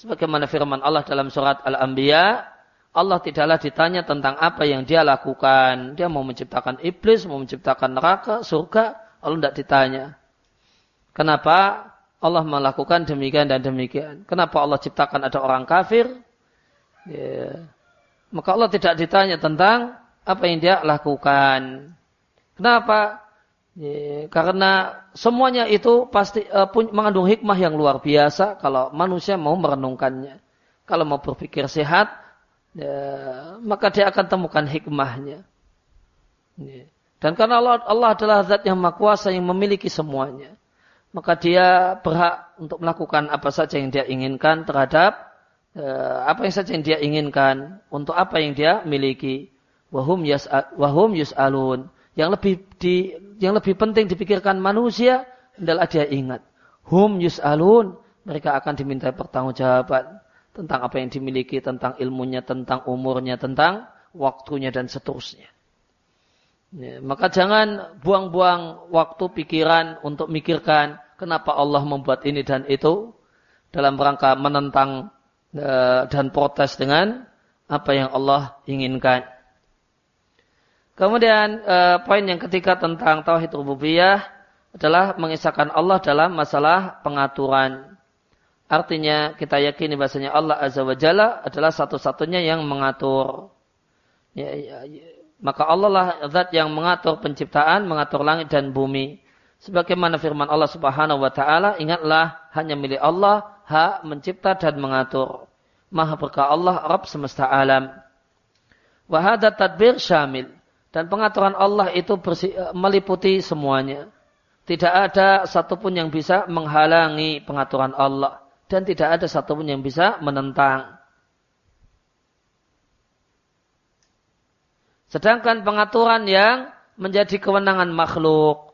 Sebagaimana firman Allah dalam surat Al-Anbiya, Allah tidaklah ditanya tentang apa yang dia lakukan. Dia mau menciptakan iblis, mau menciptakan neraka, surga, Allah tidak ditanya. Kenapa Allah melakukan demikian dan demikian? Kenapa Allah ciptakan ada orang kafir? Ya. Maka Allah tidak ditanya tentang apa yang dia lakukan. Kenapa? Ya, karena semuanya itu pasti uh, mengandung hikmah yang luar biasa kalau manusia mau merenungkannya. Kalau mau berpikir sehat, ya, maka dia akan temukan hikmahnya. Ya. Dan karena Allah, Allah adalah zat yang maha kuasa yang memiliki semuanya. Maka dia berhak untuk melakukan apa saja yang dia inginkan terhadap uh, apa yang saja yang dia inginkan untuk apa yang dia miliki wahum yas wahum yus'alun. Yang lebih di yang lebih penting dipikirkan manusia adalah dia ingat. Hum yus'alun. Mereka akan diminta pertanggungjawaban tentang apa yang dimiliki, tentang ilmunya, tentang umurnya, tentang waktunya dan seterusnya. Ya, maka jangan buang-buang waktu pikiran untuk mikirkan kenapa Allah membuat ini dan itu dalam rangka menentang uh, dan protes dengan apa yang Allah inginkan. Kemudian eh, poin yang ketiga tentang tauhid rububiyah adalah mengisahkan Allah dalam masalah pengaturan. Artinya kita yakini bahasanya Allah Azza wa Jalla adalah satu-satunya yang mengatur. Ya, ya, ya. Maka Allah lah zat yang mengatur penciptaan, mengatur langit dan bumi. Sebagaimana firman Allah Subhanahu wa taala, ingatlah hanya milik Allah hak mencipta dan mengatur. Maha berkah Allah Rabb semesta alam. Wahada tadbir syamil. Dan pengaturan Allah itu eh, meliputi semuanya. Tidak ada satupun yang bisa menghalangi pengaturan Allah. Dan tidak ada satupun yang bisa menentang. Sedangkan pengaturan yang menjadi kewenangan makhluk.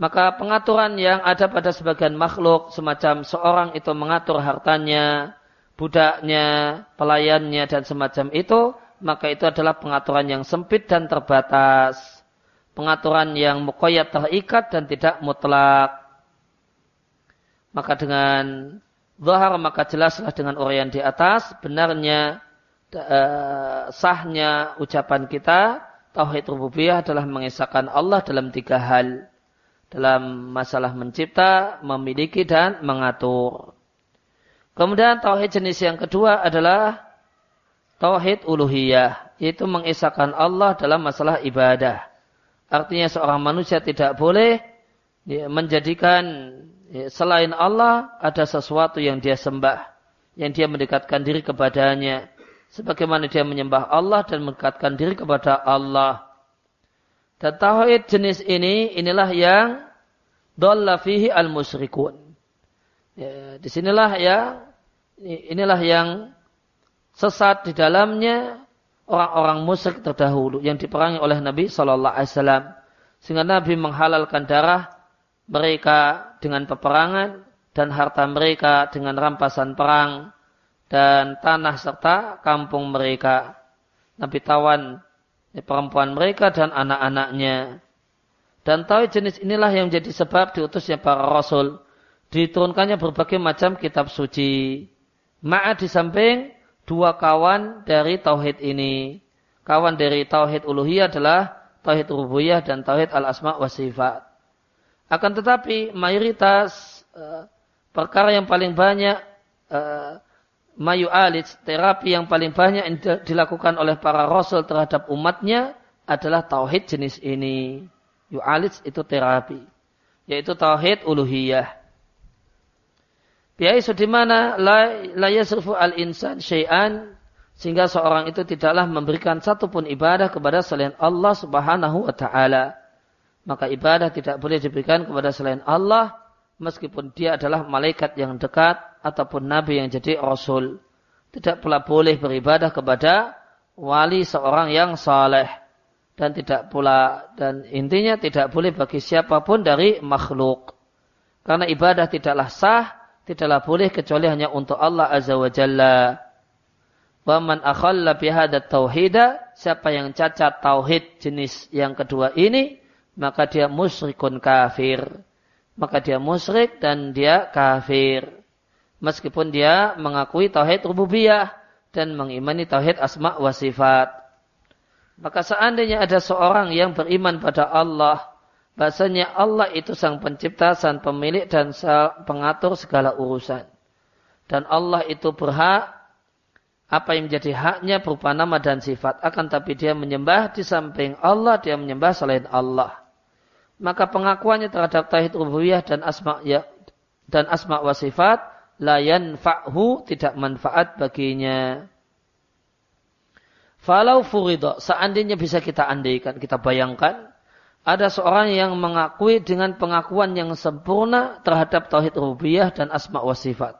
Maka pengaturan yang ada pada sebagian makhluk. Semacam seorang itu mengatur hartanya, budaknya, pelayannya, dan semacam itu maka itu adalah pengaturan yang sempit dan terbatas. Pengaturan yang mukoyat terikat dan tidak mutlak. Maka dengan zahar maka jelaslah dengan orang di atas benarnya uh, sahnya ucapan kita tauhid rububiyah adalah mengisahkan Allah dalam tiga hal. Dalam masalah mencipta, memiliki dan mengatur. Kemudian tauhid jenis yang kedua adalah tauhid uluhiyah, yaitu mengisahkan Allah dalam masalah ibadah. Artinya seorang manusia tidak boleh ya, menjadikan ya, selain Allah ada sesuatu yang dia sembah, yang dia mendekatkan diri kepadanya. Sebagaimana dia menyembah Allah dan mendekatkan diri kepada Allah. Dan tauhid jenis ini inilah yang dolla fihi al musyrikun. Ya, di sinilah ya inilah yang sesat di dalamnya orang-orang musyrik terdahulu yang diperangi oleh Nabi Shallallahu Alaihi Wasallam sehingga Nabi menghalalkan darah mereka dengan peperangan dan harta mereka dengan rampasan perang dan tanah serta kampung mereka. Nabi tawan perempuan mereka dan anak-anaknya. Dan tahu jenis inilah yang menjadi sebab diutusnya para rasul. Diturunkannya berbagai macam kitab suci. Ma'a di samping dua kawan dari tauhid ini. Kawan dari tauhid uluhiyah adalah tauhid rububiyah dan tauhid al-asma wa sifat. Akan tetapi mayoritas uh, perkara yang paling banyak uh, mayu alit terapi yang paling banyak yang dilakukan oleh para rasul terhadap umatnya adalah tauhid jenis ini. Yu'alits itu terapi. Yaitu tauhid uluhiyah. Biaisu di mana la yasrifu al insan syai'an sehingga seorang itu tidaklah memberikan satupun ibadah kepada selain Allah Subhanahu wa taala. maka ibadah tidak boleh diberikan kepada selain Allah meskipun dia adalah malaikat yang dekat ataupun nabi yang jadi rasul. Tidak pula boleh beribadah kepada wali seorang yang saleh dan tidak pula dan intinya tidak boleh bagi siapa pun dari makhluk. Karena ibadah tidaklah sah, tidaklah boleh kecuali hanya untuk Allah Azza wa Jalla. Wa man akhalla bihadat tauhida, siapa yang cacat tauhid jenis yang kedua ini, maka dia musyrikun kafir maka dia musyrik dan dia kafir. Meskipun dia mengakui tauhid rububiyah dan mengimani tauhid asma wa sifat. Maka seandainya ada seorang yang beriman pada Allah, bahasanya Allah itu sang pencipta, sang pemilik dan pengatur segala urusan. Dan Allah itu berhak apa yang menjadi haknya berupa nama dan sifat. Akan tapi dia menyembah di samping Allah, dia menyembah selain Allah maka pengakuannya terhadap tauhid rububiyah dan asma ya dan asma wa sifat la yanfa'hu tidak manfaat baginya. Falau furido, seandainya bisa kita andaikan, kita bayangkan, ada seorang yang mengakui dengan pengakuan yang sempurna terhadap tauhid rububiyah dan asma wa sifat.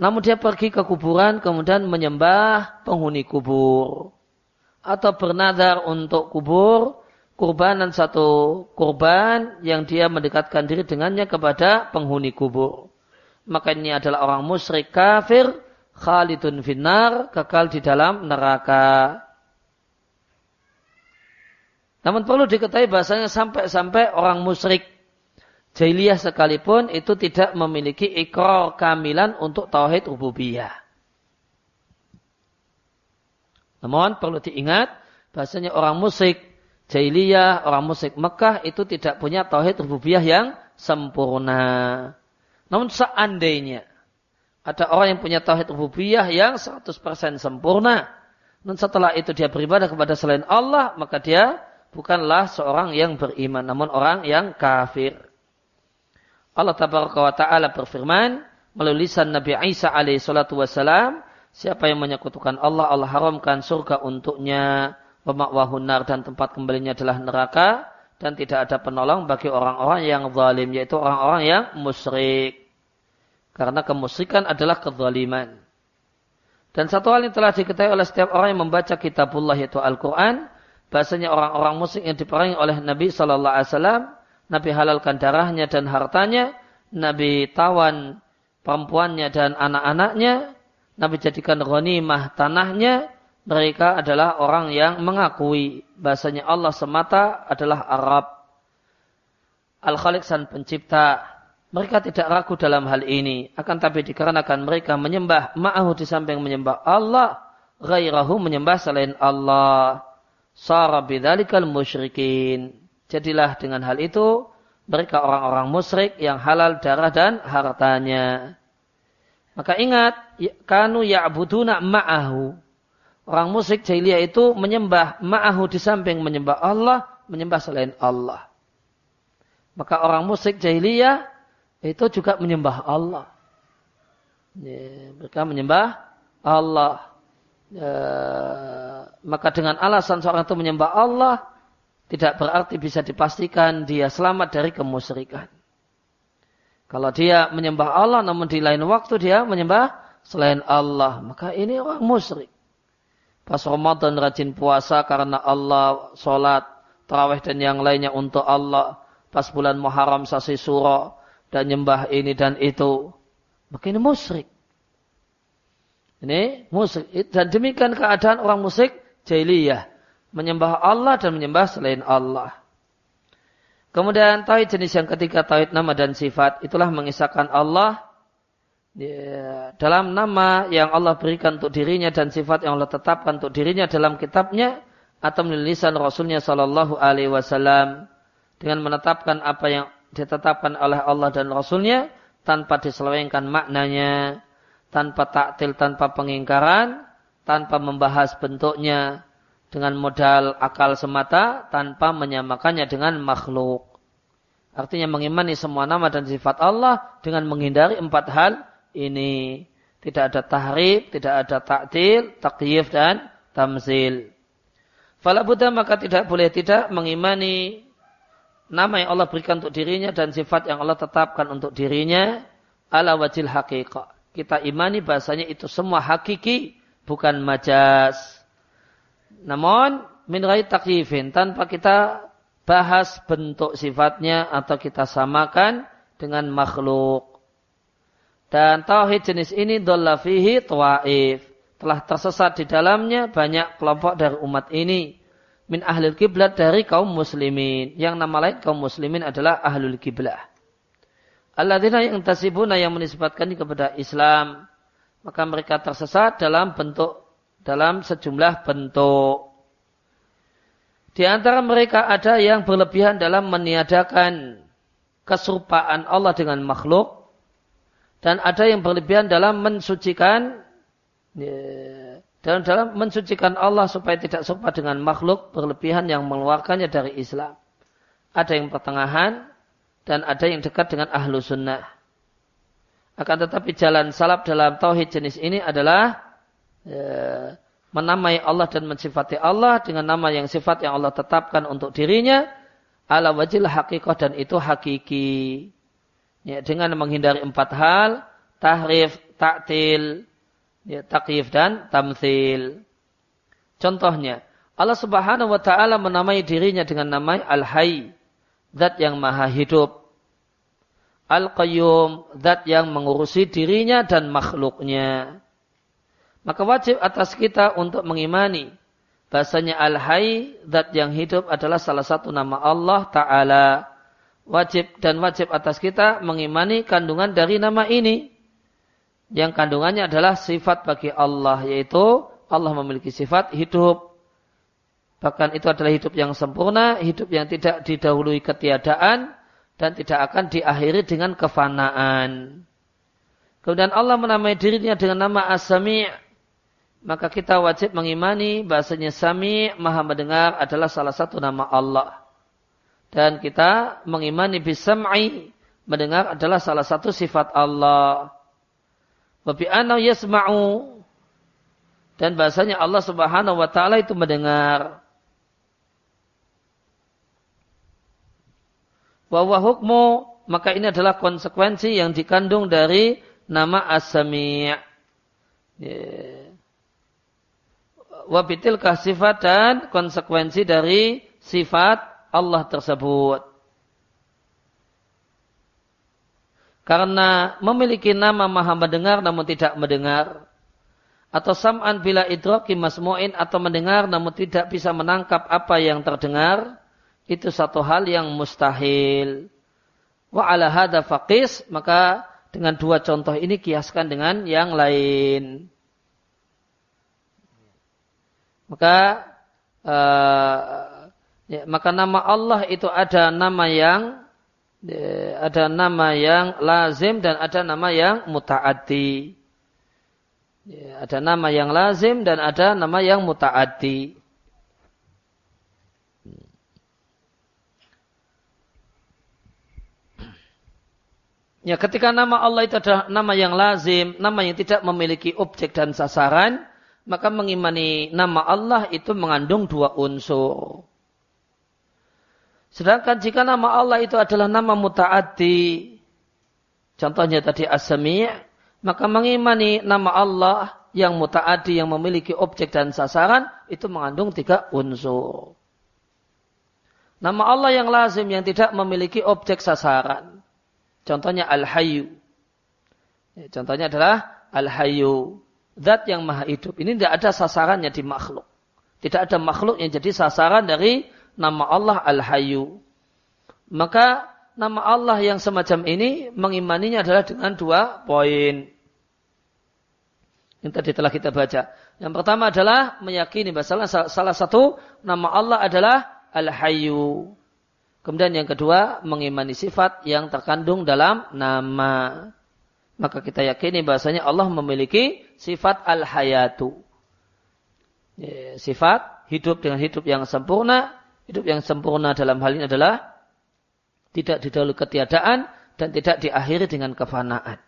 Namun dia pergi ke kuburan kemudian menyembah penghuni kubur. Atau bernadar untuk kubur kurbanan satu kurban yang dia mendekatkan diri dengannya kepada penghuni kubur. Maka ini adalah orang musyrik kafir, khalidun finnar, kekal di dalam neraka. Namun perlu diketahui bahasanya sampai-sampai orang musyrik jahiliyah sekalipun itu tidak memiliki ikrar kamilan untuk tauhid rububiyah. Namun perlu diingat bahasanya orang musyrik jahiliyah, orang musyrik Mekah itu tidak punya tauhid rububiyah yang sempurna. Namun seandainya ada orang yang punya tauhid rububiyah yang 100% sempurna, dan setelah itu dia beribadah kepada selain Allah, maka dia bukanlah seorang yang beriman, namun orang yang kafir. Allah tabaraka wa ta'ala berfirman melalui lisan Nabi Isa alaihi salatu wassalam, siapa yang menyekutukan Allah, Allah haramkan surga untuknya Pemakwahu nar dan tempat kembalinya adalah neraka dan tidak ada penolong bagi orang-orang yang zalim yaitu orang-orang yang musyrik. Karena kemusyrikan adalah kezaliman. Dan satu hal yang telah diketahui oleh setiap orang yang membaca kitabullah yaitu Al-Quran, bahasanya orang-orang musyrik yang diperangi oleh Nabi Sallallahu Alaihi Wasallam, Nabi halalkan darahnya dan hartanya, Nabi tawan perempuannya dan anak-anaknya, Nabi jadikan ghanimah tanahnya, mereka adalah orang yang mengakui bahasanya Allah semata adalah Arab. Al-Khaliq san pencipta. Mereka tidak ragu dalam hal ini. Akan tapi dikarenakan mereka menyembah ma'ahu di samping menyembah Allah. Ghairahu menyembah selain Allah. Sara bidhalikal musyrikin. Jadilah dengan hal itu mereka orang-orang musyrik yang halal darah dan hartanya. Maka ingat, kanu ya'buduna ma'ahu Orang musyrik jahiliyah itu menyembah ma'ahu di samping menyembah Allah, menyembah selain Allah. Maka orang musyrik jahiliyah itu juga menyembah Allah. Ya, mereka menyembah Allah. Ya, maka dengan alasan seorang itu menyembah Allah, tidak berarti bisa dipastikan dia selamat dari kemusyrikan. Kalau dia menyembah Allah namun di lain waktu dia menyembah selain Allah, maka ini orang musyrik. Pas Ramadan rajin puasa karena Allah, sholat, taraweh dan yang lainnya untuk Allah. Pas bulan Muharram sasi surah dan nyembah ini dan itu. Maka ini musyrik. Ini musyrik. Dan demikian keadaan orang musyrik jahiliyah. Menyembah Allah dan menyembah selain Allah. Kemudian tauhid jenis yang ketiga tauhid nama dan sifat. Itulah mengisahkan Allah ya, dalam nama yang Allah berikan untuk dirinya dan sifat yang Allah tetapkan untuk dirinya dalam kitabnya atau melalui Rasulnya Shallallahu Alaihi Wasallam dengan menetapkan apa yang ditetapkan oleh Allah dan Rasulnya tanpa diselewengkan maknanya, tanpa taktil, tanpa pengingkaran, tanpa membahas bentuknya dengan modal akal semata, tanpa menyamakannya dengan makhluk. Artinya mengimani semua nama dan sifat Allah dengan menghindari empat hal ini tidak ada tahrib, tidak ada taktil, takyif dan tamzil. Fala Buddha maka tidak boleh tidak mengimani nama yang Allah berikan untuk dirinya dan sifat yang Allah tetapkan untuk dirinya ala wajil hakikat. Kita imani bahasanya itu semua hakiki, bukan majas. Namun, min takyifin, tanpa kita bahas bentuk sifatnya atau kita samakan dengan makhluk. Dan tauhid jenis ini dolla fihi tawaif. Telah tersesat di dalamnya banyak kelompok dari umat ini. Min ahlul kiblat dari kaum muslimin. Yang nama lain kaum muslimin adalah ahlul kiblah. Alladzina yang tasibuna yang menisbatkan kepada Islam. Maka mereka tersesat dalam bentuk, dalam sejumlah bentuk. Di antara mereka ada yang berlebihan dalam meniadakan keserupaan Allah dengan makhluk. Dan ada yang berlebihan dalam mensucikan ya, dalam dalam mensucikan Allah supaya tidak serupa dengan makhluk berlebihan yang mengeluarkannya dari Islam. Ada yang pertengahan, dan ada yang dekat dengan ahlu sunnah. Akan tetapi jalan salaf dalam tauhid jenis ini adalah ya, menamai Allah dan mensifati Allah dengan nama yang sifat yang Allah tetapkan untuk dirinya ala wajil hakikat dan itu hakiki. Ya, dengan menghindari empat hal, tahrif, taktil, ya, dan tamthil. Contohnya, Allah subhanahu wa ta'ala menamai dirinya dengan nama Al-Hayy zat yang maha hidup. Al-Qayyum, zat yang mengurusi dirinya dan makhluknya. Maka wajib atas kita untuk mengimani bahasanya Al-Hayy, zat yang hidup adalah salah satu nama Allah Ta'ala. Wajib dan wajib atas kita mengimani kandungan dari nama ini. Yang kandungannya adalah sifat bagi Allah, yaitu Allah memiliki sifat hidup. Bahkan itu adalah hidup yang sempurna, hidup yang tidak didahului ketiadaan, dan tidak akan diakhiri dengan kefanaan. Kemudian Allah menamai dirinya dengan nama As-Sami' maka kita wajib mengimani bahasanya Sami' Maha mendengar adalah salah satu nama Allah. Dan kita mengimani bisam'i mendengar adalah salah satu sifat Allah. Wabi yasma'u dan bahasanya Allah Subhanahu wa taala itu mendengar. Wa hukmu maka ini adalah konsekuensi yang dikandung dari nama as-sami'. Yeah. Wa bitilkah sifat dan konsekuensi dari sifat Allah tersebut. Karena memiliki nama maha mendengar namun tidak mendengar. Atau sam'an bila idraki masmu'in atau mendengar namun tidak bisa menangkap apa yang terdengar itu satu hal yang mustahil. Wa ala hadha faqis, maka dengan dua contoh ini kiaskan dengan yang lain. Maka uh, ya, maka nama Allah itu ada nama yang ya, ada nama yang lazim dan ada nama yang mutaati. Ya, ada nama yang lazim dan ada nama yang mutaati. Ya, ketika nama Allah itu adalah nama yang lazim, nama yang tidak memiliki objek dan sasaran, maka mengimani nama Allah itu mengandung dua unsur. Sedangkan jika nama Allah itu adalah nama mutaati, contohnya tadi as maka mengimani nama Allah yang mutaati yang memiliki objek dan sasaran itu mengandung tiga unsur. Nama Allah yang lazim yang tidak memiliki objek sasaran. Contohnya Al-Hayyu. Ya, contohnya adalah Al-Hayyu. Zat yang maha hidup. Ini tidak ada sasarannya di makhluk. Tidak ada makhluk yang jadi sasaran dari nama Allah Al-Hayyu. Maka nama Allah yang semacam ini mengimaninya adalah dengan dua poin. Yang tadi telah kita baca. Yang pertama adalah meyakini bahwa salah satu nama Allah adalah Al-Hayyu. Kemudian yang kedua, mengimani sifat yang terkandung dalam nama. Maka kita yakini bahasanya Allah memiliki sifat al-hayatu. Ya, sifat hidup dengan hidup yang sempurna. Hidup yang sempurna dalam hal ini adalah tidak didahului ketiadaan dan tidak diakhiri dengan kefanaan.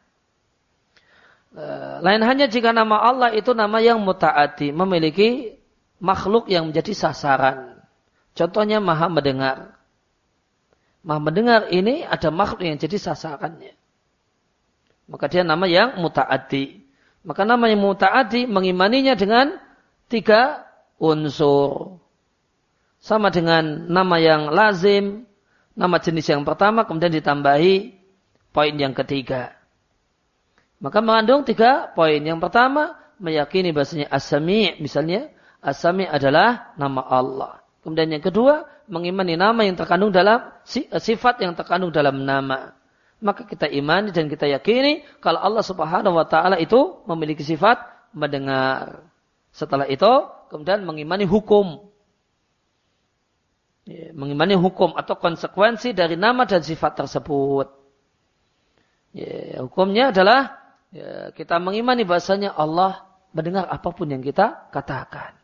Eh, lain hanya jika nama Allah itu nama yang mutaati, memiliki makhluk yang menjadi sasaran. Contohnya maha mendengar. Maha mendengar ini ada makhluk yang jadi sasarannya. Maka dia nama yang mutaati. Maka nama yang mutaati mengimaninya dengan tiga unsur. Sama dengan nama yang lazim, nama jenis yang pertama, kemudian ditambahi poin yang ketiga. Maka mengandung tiga poin. Yang pertama, meyakini bahasanya asami, misalnya asami adalah nama Allah. Kemudian yang kedua, mengimani nama yang terkandung dalam sifat yang terkandung dalam nama. Maka kita imani dan kita yakini kalau Allah Subhanahu wa taala itu memiliki sifat mendengar. Setelah itu kemudian mengimani hukum. Ya, mengimani hukum atau konsekuensi dari nama dan sifat tersebut. Ya, hukumnya adalah ya, kita mengimani bahasanya Allah mendengar apa pun yang kita katakan.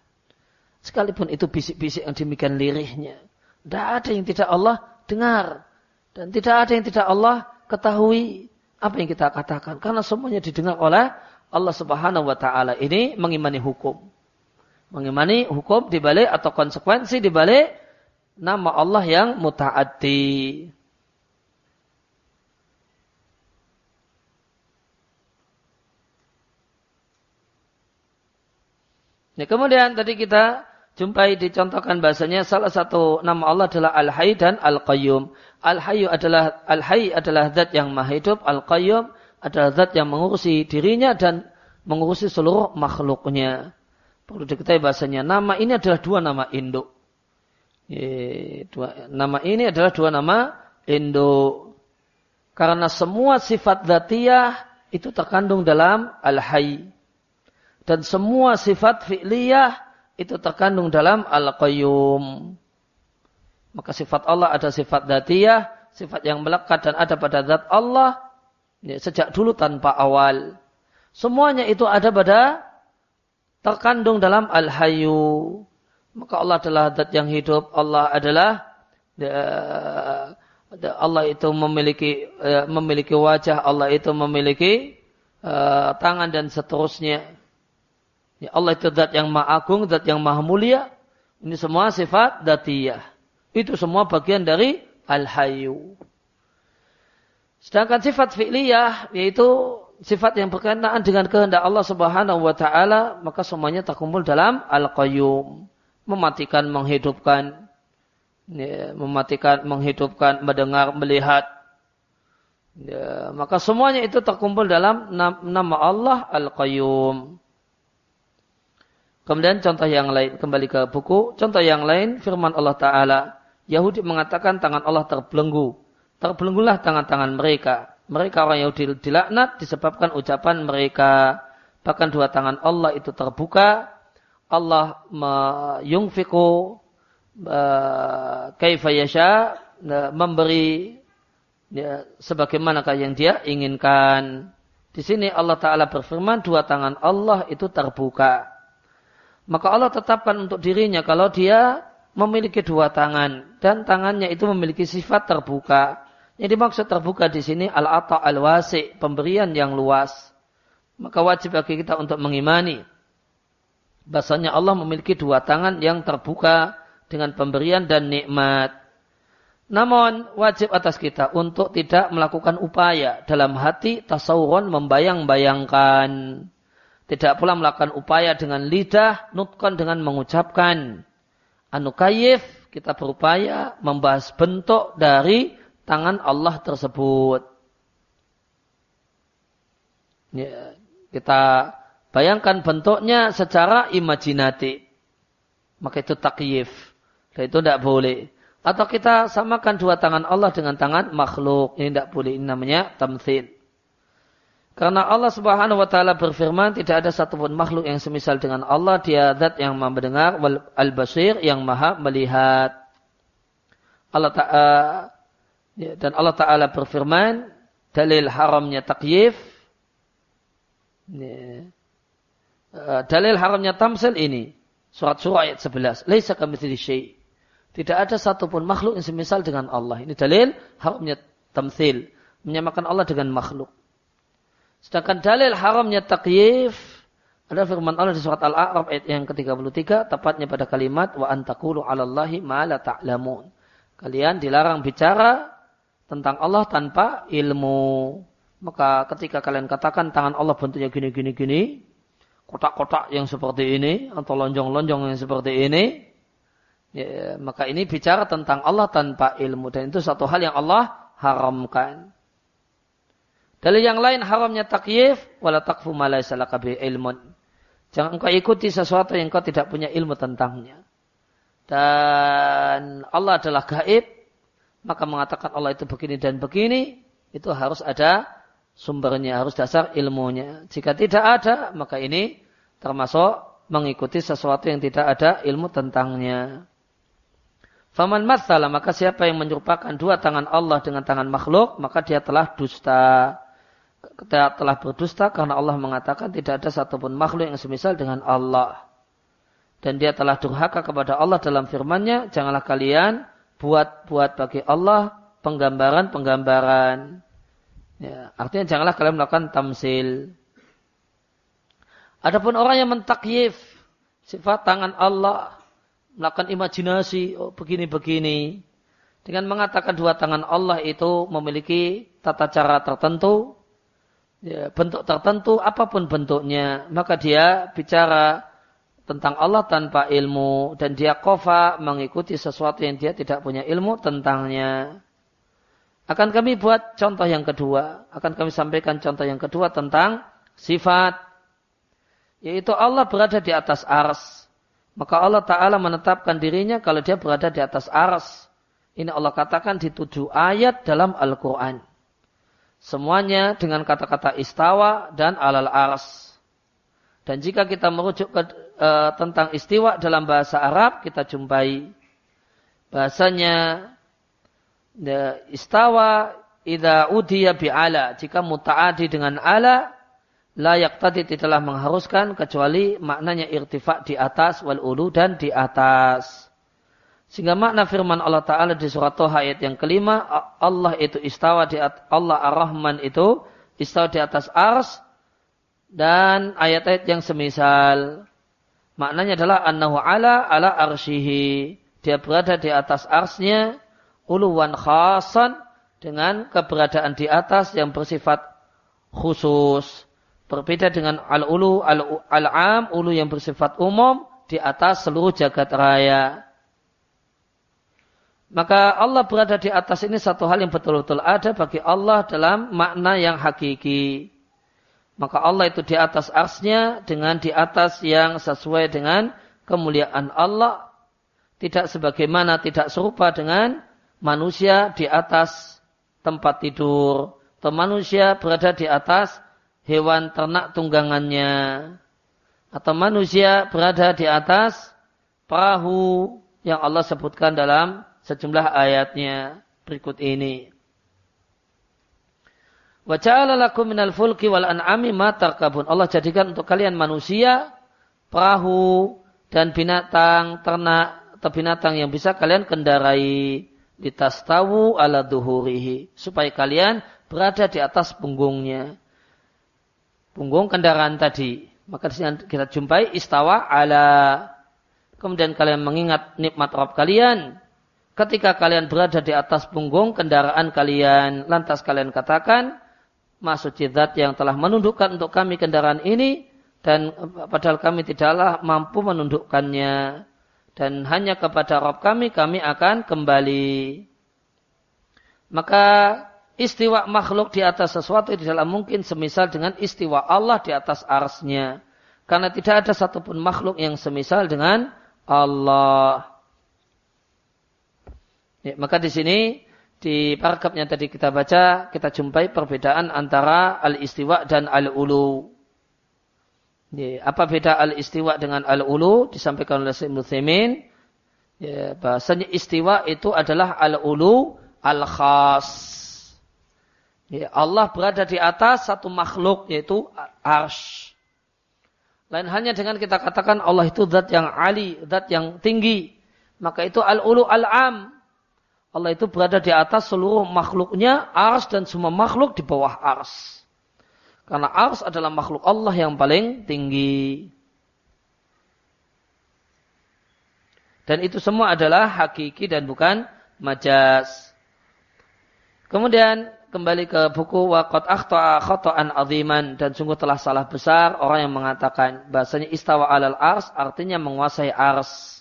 Sekalipun itu bisik-bisik yang demikian lirihnya. Tidak ada yang tidak Allah dengar. Dan tidak ada yang tidak Allah ketahui apa yang kita katakan. Karena semuanya didengar oleh Allah subhanahu wa ta'ala. Ini mengimani hukum. Mengimani hukum dibalik atau konsekuensi dibalik nama Allah yang mutaati. Ya, kemudian tadi kita jumpai dicontohkan bahasanya salah satu nama Allah adalah Al-Hayy dan Al-Qayyum. Al-Hayy adalah Al-Hayy adalah zat yang maha hidup, Al-Qayyum adalah zat yang mengurusi dirinya dan mengurusi seluruh makhluknya. Perlu diketahui bahasanya nama ini adalah dua nama induk. Nama ini adalah dua nama induk. Karena semua sifat zatiyah itu terkandung dalam al-hayy. Dan semua sifat fi'liyah itu terkandung dalam Al-Qayyum. Maka sifat Allah ada sifat datiyah, sifat yang melekat dan ada pada zat Allah ya, sejak dulu tanpa awal. Semuanya itu ada pada terkandung dalam Al-Hayyu. Maka Allah adalah zat yang hidup, Allah adalah ya, Allah itu memiliki ya, memiliki wajah, Allah itu memiliki uh, tangan dan seterusnya. Ya Allah itu zat yang maha agung, zat yang maha mulia. Ini semua sifat datiyah. Itu semua bagian dari al-hayyu. Sedangkan sifat fi'liyah yaitu sifat yang berkenaan dengan kehendak Allah Subhanahu wa taala, maka semuanya terkumpul dalam al-qayyum. Mematikan, menghidupkan, ya, mematikan, menghidupkan, mendengar, melihat. Ya, maka semuanya itu terkumpul dalam nama Allah al-qayyum. Kemudian contoh yang lain, kembali ke buku. Contoh yang lain, firman Allah Ta'ala. Yahudi mengatakan tangan Allah terbelenggu. Terbelenggulah tangan-tangan mereka. Mereka orang Yahudi dilaknat disebabkan ucapan mereka. Bahkan dua tangan Allah itu terbuka. Allah yungfiku uh, kaifa yasha memberi ya, sebagaimanakah yang dia inginkan. Di sini Allah Ta'ala berfirman dua tangan Allah itu terbuka maka Allah tetapkan untuk dirinya kalau dia memiliki dua tangan dan tangannya itu memiliki sifat terbuka. Yang dimaksud terbuka di sini al-ata al-wasi, pemberian yang luas. Maka wajib bagi kita untuk mengimani bahasanya Allah memiliki dua tangan yang terbuka dengan pemberian dan nikmat. Namun wajib atas kita untuk tidak melakukan upaya dalam hati tasawuran membayang-bayangkan tidak pula melakukan upaya dengan lidah, nutkan dengan mengucapkan. Anu kayif, kita berupaya membahas bentuk dari tangan Allah tersebut. Ya, kita bayangkan bentuknya secara imajinatif. Maka itu takyif. Dan itu tidak boleh. Atau kita samakan dua tangan Allah dengan tangan makhluk. Ini tidak boleh. Ini namanya tamthil. Karena Allah Subhanahu wa taala berfirman tidak ada satupun makhluk yang semisal dengan Allah, dia zat yang Maha mendengar, al-basir yang Maha melihat. Allah Ta'ala ya, dan Allah Ta'ala berfirman dalil haramnya takyif. Ya, uh, dalil haramnya tamsil ini surat surah ayat 11 laisa kamitsli syai. Tidak ada satupun makhluk yang semisal dengan Allah. Ini dalil haramnya tamsil menyamakan Allah dengan makhluk Sedangkan dalil haramnya takyif adalah firman Allah di surat Al-A'raf ayat yang ke-33 tepatnya pada kalimat wa antakulu 'alallahi ma la ta'lamun. Kalian dilarang bicara tentang Allah tanpa ilmu. Maka ketika kalian katakan tangan Allah bentuknya gini gini gini, kotak-kotak yang seperti ini atau lonjong-lonjong yang seperti ini, ya, maka ini bicara tentang Allah tanpa ilmu dan itu satu hal yang Allah haramkan. Dalil yang lain haramnya takyif wala takfu ma ilmun. Jangan engkau ikuti sesuatu yang engkau tidak punya ilmu tentangnya. Dan Allah adalah gaib, maka mengatakan Allah itu begini dan begini, itu harus ada sumbernya, harus dasar ilmunya. Jika tidak ada, maka ini termasuk mengikuti sesuatu yang tidak ada ilmu tentangnya. Faman mathala, maka siapa yang menyerupakan dua tangan Allah dengan tangan makhluk, maka dia telah dusta. Dia telah berdusta karena Allah mengatakan tidak ada satupun makhluk yang semisal dengan Allah. Dan dia telah durhaka kepada Allah dalam firmannya, janganlah kalian buat-buat bagi Allah penggambaran-penggambaran. Ya, artinya janganlah kalian melakukan tamsil. Adapun orang yang mentakyif sifat tangan Allah, melakukan imajinasi, oh begini-begini. Dengan mengatakan dua tangan Allah itu memiliki tata cara tertentu, ya, bentuk tertentu, apa pun bentuknya, maka dia bicara tentang Allah tanpa ilmu dan dia kofa mengikuti sesuatu yang dia tidak punya ilmu tentangnya. Akan kami buat contoh yang kedua. Akan kami sampaikan contoh yang kedua tentang sifat. Yaitu Allah berada di atas ars. Maka Allah Ta'ala menetapkan dirinya kalau dia berada di atas ars. Ini Allah katakan di tujuh ayat dalam Al-Quran. Semuanya dengan kata-kata istawa dan alal ars. Dan jika kita merujuk ke, e, tentang istiwa dalam bahasa Arab, kita jumpai bahasanya Ya, istawa idza udiya bi ala jika mutaadi dengan ala layak tadi tidaklah mengharuskan kecuali maknanya irtifa di atas wal ulu dan di atas sehingga makna firman Allah Ta'ala di surat Toha ayat yang kelima Allah itu istawa di atas, Allah Ar-Rahman itu istawa di atas ars dan ayat-ayat yang semisal maknanya adalah annahu ala ala arshihi dia berada di atas arsnya uluwan khasan dengan keberadaan di atas yang bersifat khusus. Berbeda dengan al-ulu, al-am, ulu yang bersifat umum di atas seluruh jagat raya. Maka Allah berada di atas ini satu hal yang betul-betul ada bagi Allah dalam makna yang hakiki. Maka Allah itu di atas arsnya dengan di atas yang sesuai dengan kemuliaan Allah. Tidak sebagaimana, tidak serupa dengan manusia di atas tempat tidur atau manusia berada di atas hewan ternak tunggangannya atau manusia berada di atas perahu yang Allah sebutkan dalam sejumlah ayatnya berikut ini. Wa ja'ala lakum minal fulki wal an'ami ma tarkabun. Allah jadikan untuk kalian manusia perahu dan binatang ternak atau binatang yang bisa kalian kendarai. Litastawu ala duhurihi. Supaya kalian berada di atas punggungnya. Punggung kendaraan tadi. Maka kita jumpai istawa ala. Kemudian kalian mengingat nikmat Rabb kalian ketika kalian berada di atas punggung kendaraan kalian lantas kalian katakan masuk zat yang telah menundukkan untuk kami kendaraan ini dan padahal kami tidaklah mampu menundukkannya dan hanya kepada Rob kami kami akan kembali. Maka istiwa makhluk di atas sesuatu tidak mungkin semisal dengan istiwa Allah di atas arsnya. Karena tidak ada satupun makhluk yang semisal dengan Allah. Ya, maka di sini di paragraf yang tadi kita baca kita jumpai perbedaan antara al-istiwa dan al-ulu. Ya, apa beda al-istiwa dengan al-ulu? Disampaikan oleh Ibnu Thaimin. Ya, bahasanya istiwa itu adalah al-ulu al-khas. Ya, Allah berada di atas satu makhluk yaitu arsh. Lain hanya dengan kita katakan Allah itu zat yang ali, zat yang tinggi. Maka itu al-ulu al-am. Allah itu berada di atas seluruh makhluknya, ars dan semua makhluk di bawah ars. Karena ars adalah makhluk Allah yang paling tinggi. Dan itu semua adalah hakiki dan bukan majas. Kemudian kembali ke buku Waqat akhta'a khata'an aziman dan sungguh telah salah besar orang yang mengatakan bahasanya istawa alal ars artinya menguasai ars.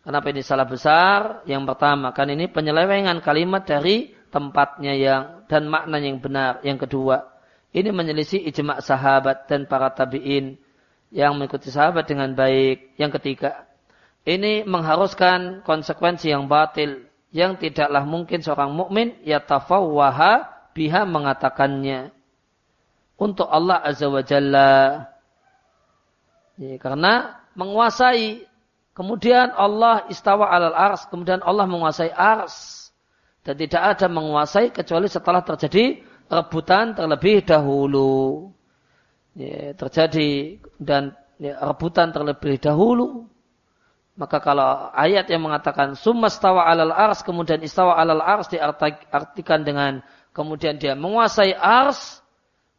Kenapa ini salah besar? Yang pertama, kan ini penyelewengan kalimat dari tempatnya yang dan makna yang benar. Yang kedua, ini menyelisih ijma' sahabat dan para tabi'in yang mengikuti sahabat dengan baik. Yang ketiga, ini mengharuskan konsekuensi yang batil yang tidaklah mungkin seorang mukmin yatafawwaha biha mengatakannya untuk Allah Azza wa Jalla. Ya, karena menguasai kemudian Allah istawa alal ars, kemudian Allah menguasai ars dan tidak ada menguasai kecuali setelah terjadi rebutan terlebih dahulu. Ya, terjadi dan ya, rebutan terlebih dahulu maka kalau ayat yang mengatakan summa stawa alal ars kemudian istawa alal ars diartikan dengan kemudian dia menguasai ars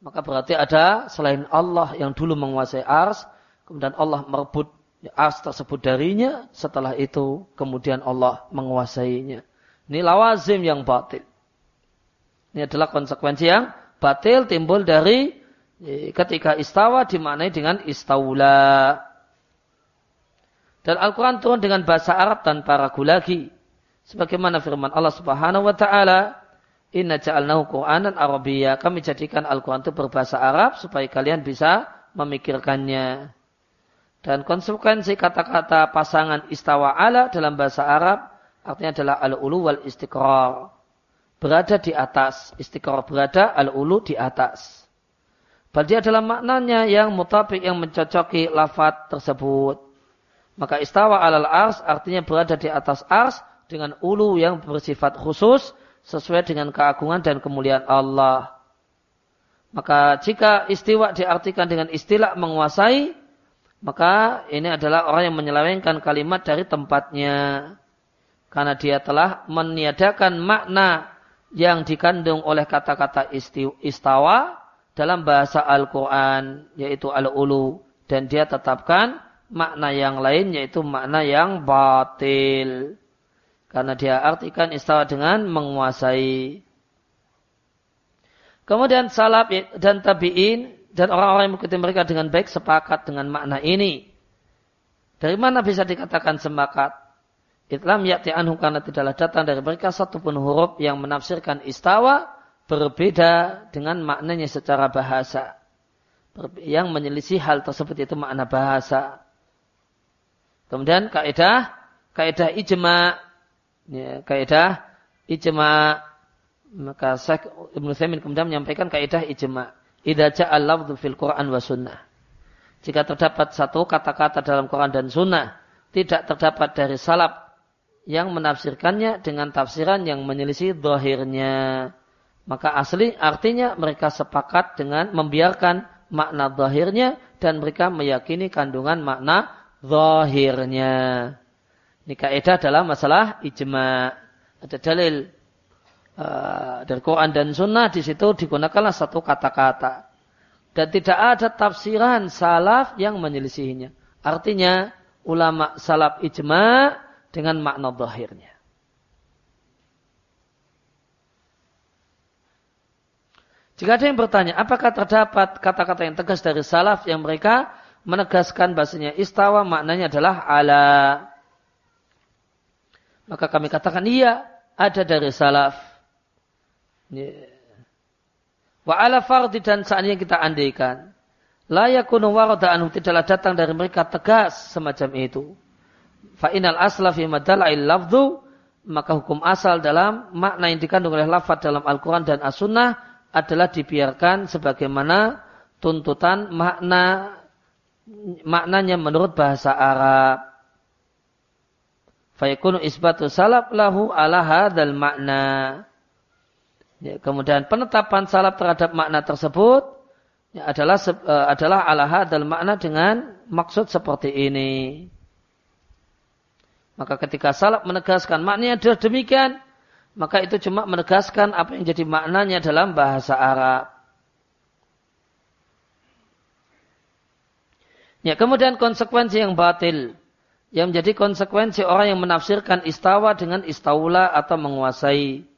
maka berarti ada selain Allah yang dulu menguasai ars kemudian Allah merebut ars tersebut darinya setelah itu kemudian Allah menguasainya. Ini lawazim yang batil. Ini adalah konsekuensi yang batil timbul dari eh, ketika istawa dimaknai dengan istaula. Dan Al-Quran turun dengan bahasa Arab tanpa ragu lagi. Sebagaimana firman Allah subhanahu wa ta'ala. Inna ja'alnahu Qur'anan Arabiyya. Kami jadikan Al-Quran itu berbahasa Arab supaya kalian bisa memikirkannya. Dan konsekuensi kata-kata pasangan istawa ala dalam bahasa Arab artinya adalah al-ulu wal istiqrar. Berada di atas. Istiqrar berada, al-ulu di atas. Berarti adalah maknanya yang mutabik yang mencocoki lafat tersebut. Maka istawa alal ars artinya berada di atas ars dengan ulu yang bersifat khusus sesuai dengan keagungan dan kemuliaan Allah. Maka jika istiwa diartikan dengan istilah menguasai, maka ini adalah orang yang menyelewengkan kalimat dari tempatnya. Karena dia telah meniadakan makna yang dikandung oleh kata-kata istawa dalam bahasa Al-Quran, yaitu al-ulu. Dan dia tetapkan makna yang lain yaitu makna yang batil. Karena dia artikan istawa dengan menguasai. Kemudian salaf dan tabi'in dan orang-orang yang mengikuti mereka dengan baik sepakat dengan makna ini. Dari mana bisa dikatakan sepakat? Islam yakti anhu karena tidaklah datang dari mereka satupun huruf yang menafsirkan istawa berbeda dengan maknanya secara bahasa. Yang menyelisih hal tersebut itu makna bahasa. Kemudian kaidah kaidah ijma ya, kaidah ijma maka Syekh Ibnu Taimin kemudian menyampaikan kaidah ijma. Idza ja'al lafdhu fil Qur'an wa sunnah. Jika terdapat satu kata-kata dalam Quran dan sunnah tidak terdapat dari salaf yang menafsirkannya dengan tafsiran yang menyelisih zahirnya. Maka asli artinya mereka sepakat dengan membiarkan makna zahirnya dan mereka meyakini kandungan makna zahirnya. Ini kaidah dalam masalah ijma. Ada dalil uh, dari Quran dan Sunnah di situ digunakanlah satu kata-kata. Dan tidak ada tafsiran salaf yang menyelisihinya. Artinya ulama salaf ijma dengan makna zahirnya. Jika ada yang bertanya, apakah terdapat kata-kata yang tegas dari salaf yang mereka menegaskan bahasanya istawa maknanya adalah ala. Maka kami katakan iya, ada dari salaf. Wa ala fardi dan saatnya kita andaikan. La yakunu warada anhu tidaklah datang dari mereka tegas semacam itu. Fa inal asla fi madala'il lafdhu maka hukum asal dalam makna yang dikandung oleh lafaz dalam Al-Quran dan As-Sunnah adalah dibiarkan sebagaimana tuntutan makna maknanya menurut bahasa Arab. Fayakunu isbatu salaf lahu ala hadal makna. Ya, kemudian penetapan salaf terhadap makna tersebut ya, adalah uh, adalah ala hadal makna dengan maksud seperti ini. Maka ketika salaf menegaskan maknanya adalah demikian, maka itu cuma menegaskan apa yang jadi maknanya dalam bahasa Arab. Ya, kemudian konsekuensi yang batil yang menjadi konsekuensi orang yang menafsirkan istawa dengan istaula atau menguasai.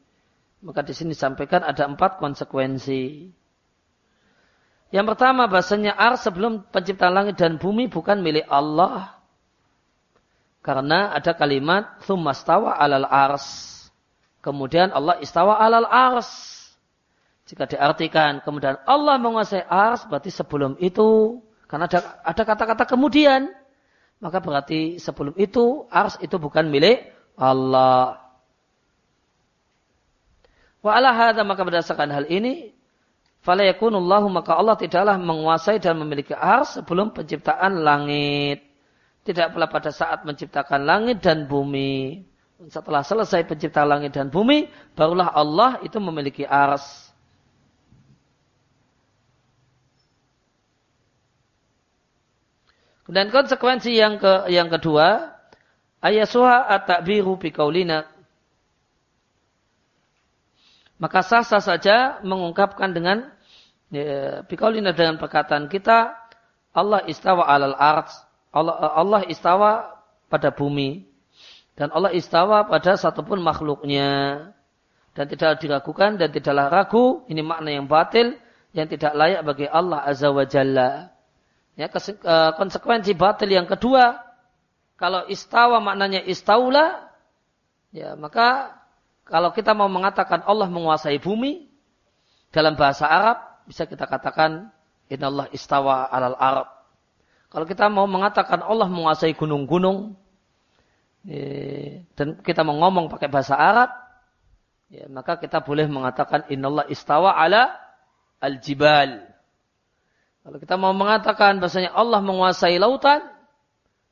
Maka di sini disampaikan ada empat konsekuensi. Yang pertama bahasanya ar sebelum penciptaan langit dan bumi bukan milik Allah. Karena ada kalimat thumastawa alal ars. Kemudian Allah istawa alal ars. Jika diartikan kemudian Allah menguasai ars berarti sebelum itu karena ada kata-kata kemudian maka berarti sebelum itu ars itu bukan milik Allah. Wa ala hadha maka berdasarkan hal ini fala yakunullahu maka Allah tidaklah menguasai dan memiliki ars sebelum penciptaan langit. Tidak pula pada saat menciptakan langit dan bumi. Setelah selesai penciptaan langit dan bumi, barulah Allah itu memiliki ars. Dan konsekuensi yang ke yang kedua, ayasuha at-ta'biru biqaulina. Maka sah-sah saja mengungkapkan dengan ya, dengan perkataan kita Allah istawa alal arts. Allah, Allah istawa pada bumi. Dan Allah istawa pada satupun makhluknya. Dan tidak diragukan dan tidaklah ragu. Ini makna yang batil. Yang tidak layak bagi Allah Azza wa Jalla. Ya, eh, konsekuensi batil yang kedua, kalau istawa maknanya istaula, ya maka kalau kita mau mengatakan Allah menguasai bumi, dalam bahasa Arab bisa kita katakan Allah istawa alal Arab. Kalau kita mau mengatakan Allah menguasai gunung-gunung, ya, dan kita mau ngomong pakai bahasa Arab, ya, maka kita boleh mengatakan Allah istawa ala al-jibal. Kalau kita mau mengatakan bahasanya Allah menguasai lautan,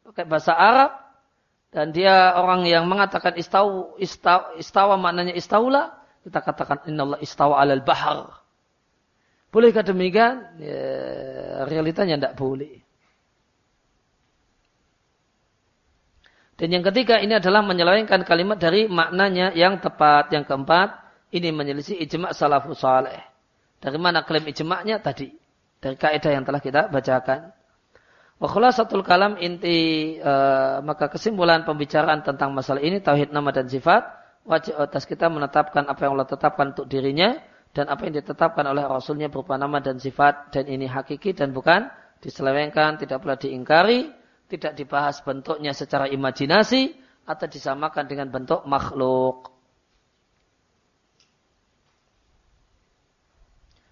pakai bahasa Arab, dan dia orang yang mengatakan istawa, istawa, istawa maknanya istaula, kita katakan Allah istawa alal bahar. Bolehkah demikian? Ya, realitanya tidak boleh. Dan yang ketiga ini adalah menyelewengkan kalimat dari maknanya yang tepat. Yang keempat, ini menyelisih ijma' salafus saleh. Dari mana klaim ijma'nya tadi? dari kaidah yang telah kita bacakan. Wa khulasatul kalam inti e, maka kesimpulan pembicaraan tentang masalah ini tauhid nama dan sifat wajib atas kita menetapkan apa yang Allah tetapkan untuk dirinya dan apa yang ditetapkan oleh Rasulnya berupa nama dan sifat dan ini hakiki dan bukan diselewengkan, tidak pula diingkari, tidak dibahas bentuknya secara imajinasi atau disamakan dengan bentuk makhluk.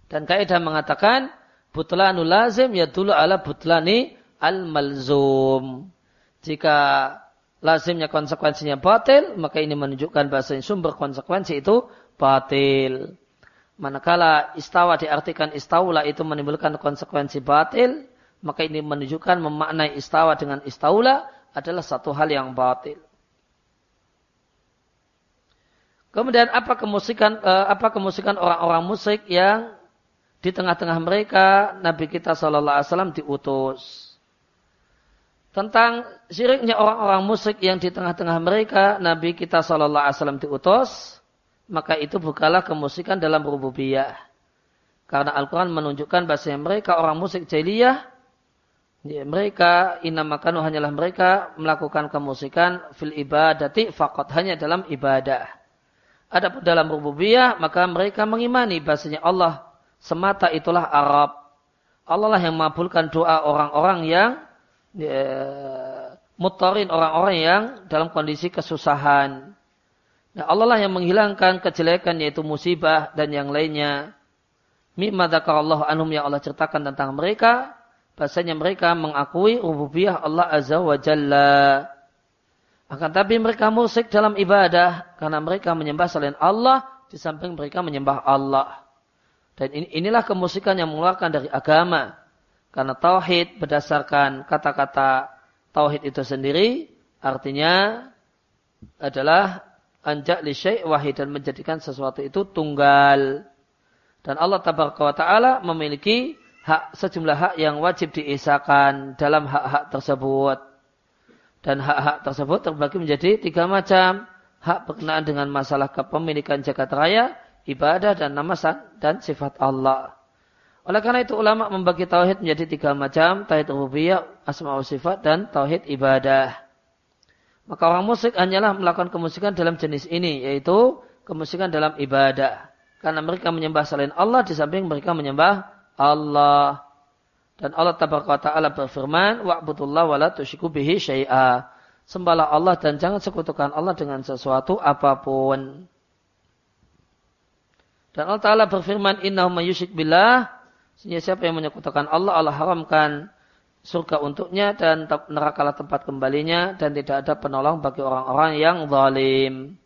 Dan kaidah mengatakan butlanul lazim ya dulu ala butlani al-malzum. Jika lazimnya konsekuensinya batil, maka ini menunjukkan bahasa sumber konsekuensi itu batil. Manakala istawa diartikan istaula itu menimbulkan konsekuensi batil, maka ini menunjukkan memaknai istawa dengan istaula adalah satu hal yang batil. Kemudian apa kemusikan eh, apa kemusikan orang-orang musik yang di tengah-tengah mereka Nabi kita Shallallahu Alaihi Wasallam diutus. Tentang syiriknya orang-orang musyrik yang di tengah-tengah mereka Nabi kita Shallallahu Alaihi Wasallam diutus, maka itu bukanlah kemusikan dalam rububiyah. Karena Al-Quran menunjukkan bahasa mereka orang musyrik jahiliyah, ya, mereka inamakan hanyalah mereka melakukan kemusikan fil ibadati fakot hanya dalam ibadah. Adapun dalam rububiyah maka mereka mengimani bahasanya Allah semata itulah Arab. Allah lah yang mengabulkan doa orang-orang yang ya, mutorin orang-orang yang dalam kondisi kesusahan. Nah, Allah lah yang menghilangkan kejelekan yaitu musibah dan yang lainnya. Mimma Allah anhum yang Allah ceritakan tentang mereka. Bahasanya mereka mengakui rububiyah Allah Azza wa Jalla. Akan tapi mereka musik dalam ibadah. Karena mereka menyembah selain Allah. Di samping mereka menyembah Allah. Dan inilah kemusikan yang mengeluarkan dari agama. Karena tauhid berdasarkan kata-kata tauhid itu sendiri artinya adalah anjak li syai' wahid dan menjadikan sesuatu itu tunggal. Dan Allah tabaraka wa taala memiliki hak sejumlah hak yang wajib diisahkan dalam hak-hak tersebut. Dan hak-hak tersebut terbagi menjadi tiga macam. Hak berkenaan dengan masalah kepemilikan jagat raya, ibadah dan nama dan sifat Allah. Oleh karena itu ulama membagi tauhid menjadi tiga macam, tauhid rububiyah, asma wa sifat dan tauhid ibadah. Maka orang musyrik hanyalah melakukan kemusyrikan dalam jenis ini, yaitu kemusyrikan dalam ibadah. Karena mereka menyembah selain Allah, di samping mereka menyembah Allah. Dan Allah Ta'ala berfirman, Wa'budullah wa la tusyiku bihi syai'a. Sembahlah Allah dan jangan sekutukan Allah dengan sesuatu apa pun. Dan Allah Ta'ala berfirman, Innahu mayyushik billah. Siapa yang menyekutukan Allah, Allah haramkan surga untuknya dan nerakalah tempat kembalinya dan tidak ada penolong bagi orang-orang yang zalim.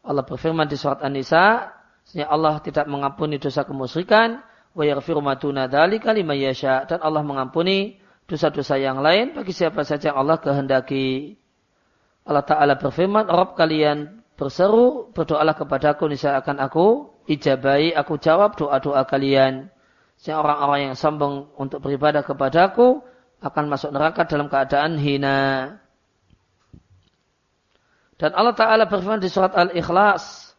Allah berfirman di surat An-Nisa, Allah tidak mengampuni dosa kemusyrikan, wa yaghfiru ma duna yasha dan Allah mengampuni dosa-dosa yang lain bagi siapa saja yang Allah kehendaki. Allah Ta'ala berfirman, Rob kalian berseru, berdoalah kepadaku, niscaya akan aku ijabai, aku jawab doa-doa kalian. Orang-orang yang sombong untuk beribadah kepadaku akan masuk neraka dalam keadaan hina. Dan Allah Ta'ala berfirman di surat Al-Ikhlas.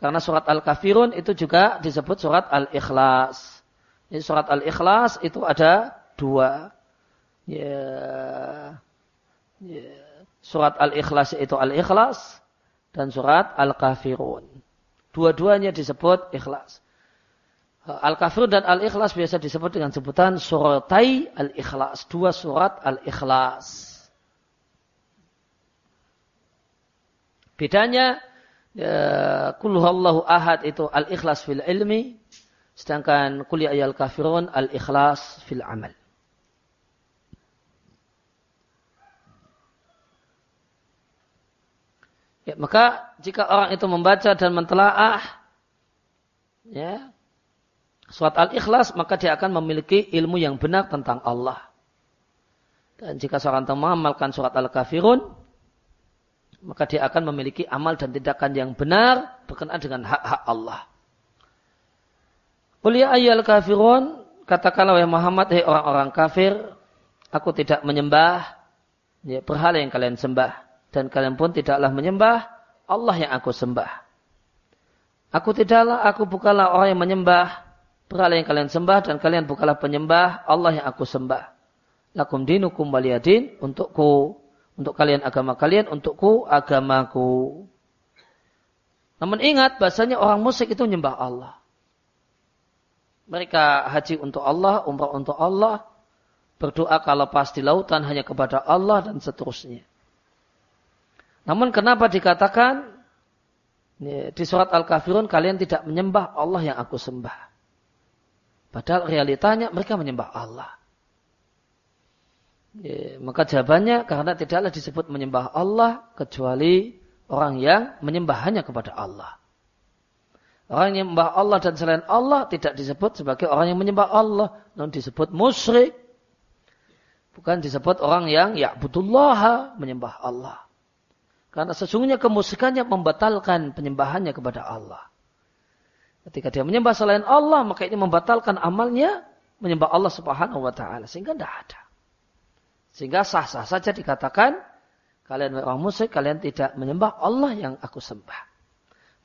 Karena surat Al-Kafirun itu juga disebut surat Al-Ikhlas. Ini surat Al-Ikhlas itu ada dua. Ya, ya. Surat Al-Ikhlas itu Al-Ikhlas. Dan surat Al-Kafirun. Dua-duanya disebut ikhlas. Al-Kafir dan Al-Ikhlas biasa disebut dengan sebutan suratai Al-Ikhlas. Dua surat Al-Ikhlas. Bedanya, ya, kulhuallahu ahad itu Al-Ikhlas fil ilmi. Sedangkan kuliah ayal kafirun Al-Ikhlas fil amal. Ya, maka jika orang itu membaca dan mentelaah ya, surat Al-Ikhlas, maka dia akan memiliki ilmu yang benar tentang Allah. Dan jika seorang teman mengamalkan surat Al-Kafirun, maka dia akan memiliki amal dan tindakan yang benar berkenaan dengan hak-hak Allah. Kuliah ayat kafirun, katakanlah wahai Muhammad, hei orang-orang kafir, aku tidak menyembah ya, berhala yang kalian sembah. Dan kalian pun tidaklah menyembah Allah yang aku sembah. Aku tidaklah, aku bukanlah orang yang menyembah berhala yang kalian sembah dan kalian bukanlah penyembah Allah yang aku sembah. Lakum dinukum waliyadin untukku, untuk kalian agama kalian, untukku agamaku. Namun ingat bahasanya orang musyrik itu menyembah Allah. Mereka haji untuk Allah, umrah untuk Allah, berdoa kalau pas di lautan hanya kepada Allah dan seterusnya. Namun kenapa dikatakan di surat Al-Kafirun kalian tidak menyembah Allah yang aku sembah? Padahal realitanya mereka menyembah Allah. Ya, maka jawabannya karena tidaklah disebut menyembah Allah kecuali orang yang menyembah hanya kepada Allah. Orang yang menyembah Allah dan selain Allah tidak disebut sebagai orang yang menyembah Allah, namun disebut musyrik. Bukan disebut orang yang ya ya'budullah menyembah Allah. Karena sesungguhnya kemusyrikannya membatalkan penyembahannya kepada Allah. Ketika dia menyembah selain Allah, maka ini membatalkan amalnya menyembah Allah Subhanahu wa taala sehingga tidak ada. Sehingga sah-sah saja dikatakan kalian orang musyrik, kalian tidak menyembah Allah yang aku sembah.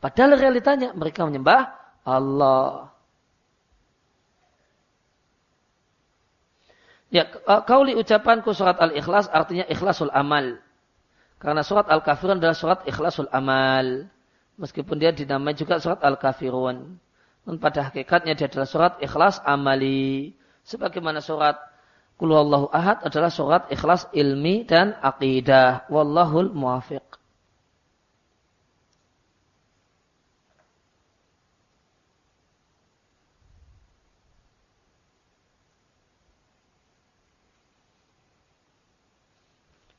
Padahal realitanya mereka menyembah Allah. Ya, kauli ucapanku surat Al-Ikhlas artinya ikhlasul amal. Karena surat Al-Kafirun adalah surat ikhlasul amal. Meskipun dia dinamai juga surat Al-Kafirun. Dan pada hakikatnya dia adalah surat ikhlas amali. Sebagaimana surat Kulullahu ahad adalah surat ikhlas ilmi dan aqidah. Wallahul muafiq.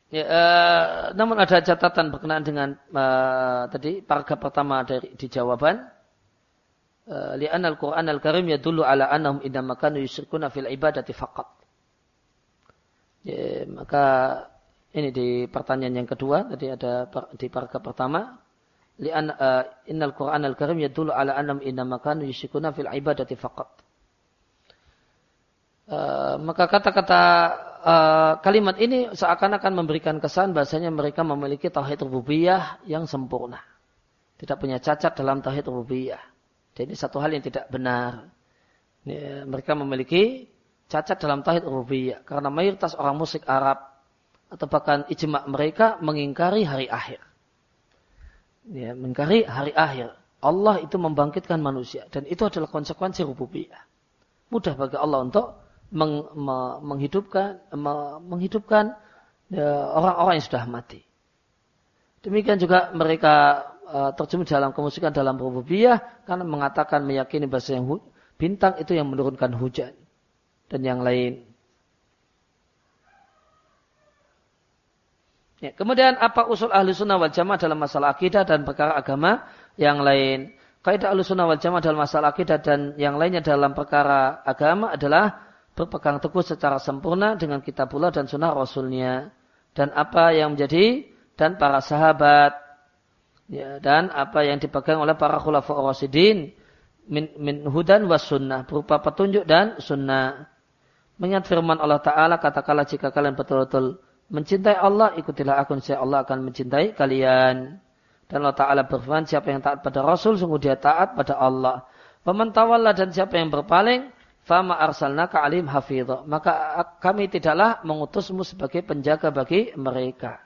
Ya, uh, namun ada catatan berkenaan dengan uh, tadi paragraf pertama dari di jawaban. Uh, Li'an al-Quran al-Karim yadullu ala annahum idam makanu yusyrikuna fil ibadati faqat. Ya, maka ini di pertanyaan yang kedua tadi ada di paragraf pertama. Li'an uh, innal Quran al-Karim yadullu ala annahum idam makanu yusyrikuna fil ibadati faqat. Uh, maka kata-kata uh, kalimat ini seakan-akan memberikan kesan bahasanya mereka memiliki tauhid rububiyah yang sempurna. Tidak punya cacat dalam tauhid rububiyah. Ini satu hal yang tidak benar. Ini, mereka memiliki cacat dalam tauhid rububiyah karena mayoritas orang musyrik Arab atau bahkan ijma mereka mengingkari hari akhir. Ya, mengingkari hari akhir. Allah itu membangkitkan manusia dan itu adalah konsekuensi rububiyah. Mudah bagi Allah untuk meng, me, menghidupkan me, menghidupkan ya, orang-orang yang sudah mati. Demikian juga mereka uh, terjemah dalam kemusikan dalam rububiyah karena mengatakan meyakini bahasa yang bintang itu yang menurunkan hujan dan yang lain. Ya, kemudian apa usul ahli sunnah wal jamaah dalam masalah akidah dan perkara agama yang lain? Kaidah ahli sunnah wal jamaah dalam masalah akidah dan yang lainnya dalam perkara agama adalah berpegang teguh secara sempurna dengan kitabullah dan sunnah rasulnya. Dan apa yang menjadi dan para sahabat ya, dan apa yang dipegang oleh para khulafa rasidin min, min hudan was sunnah berupa petunjuk dan sunnah. Mengingat firman Allah Ta'ala, katakanlah jika kalian betul-betul mencintai Allah, ikutilah aku, saya Allah akan mencintai kalian. Dan Allah Ta'ala berfirman, siapa yang taat pada Rasul, sungguh dia taat pada Allah. Pemantawallah dan siapa yang berpaling, fama arsalnaka alim hafidh. Maka kami tidaklah mengutusmu sebagai penjaga bagi mereka.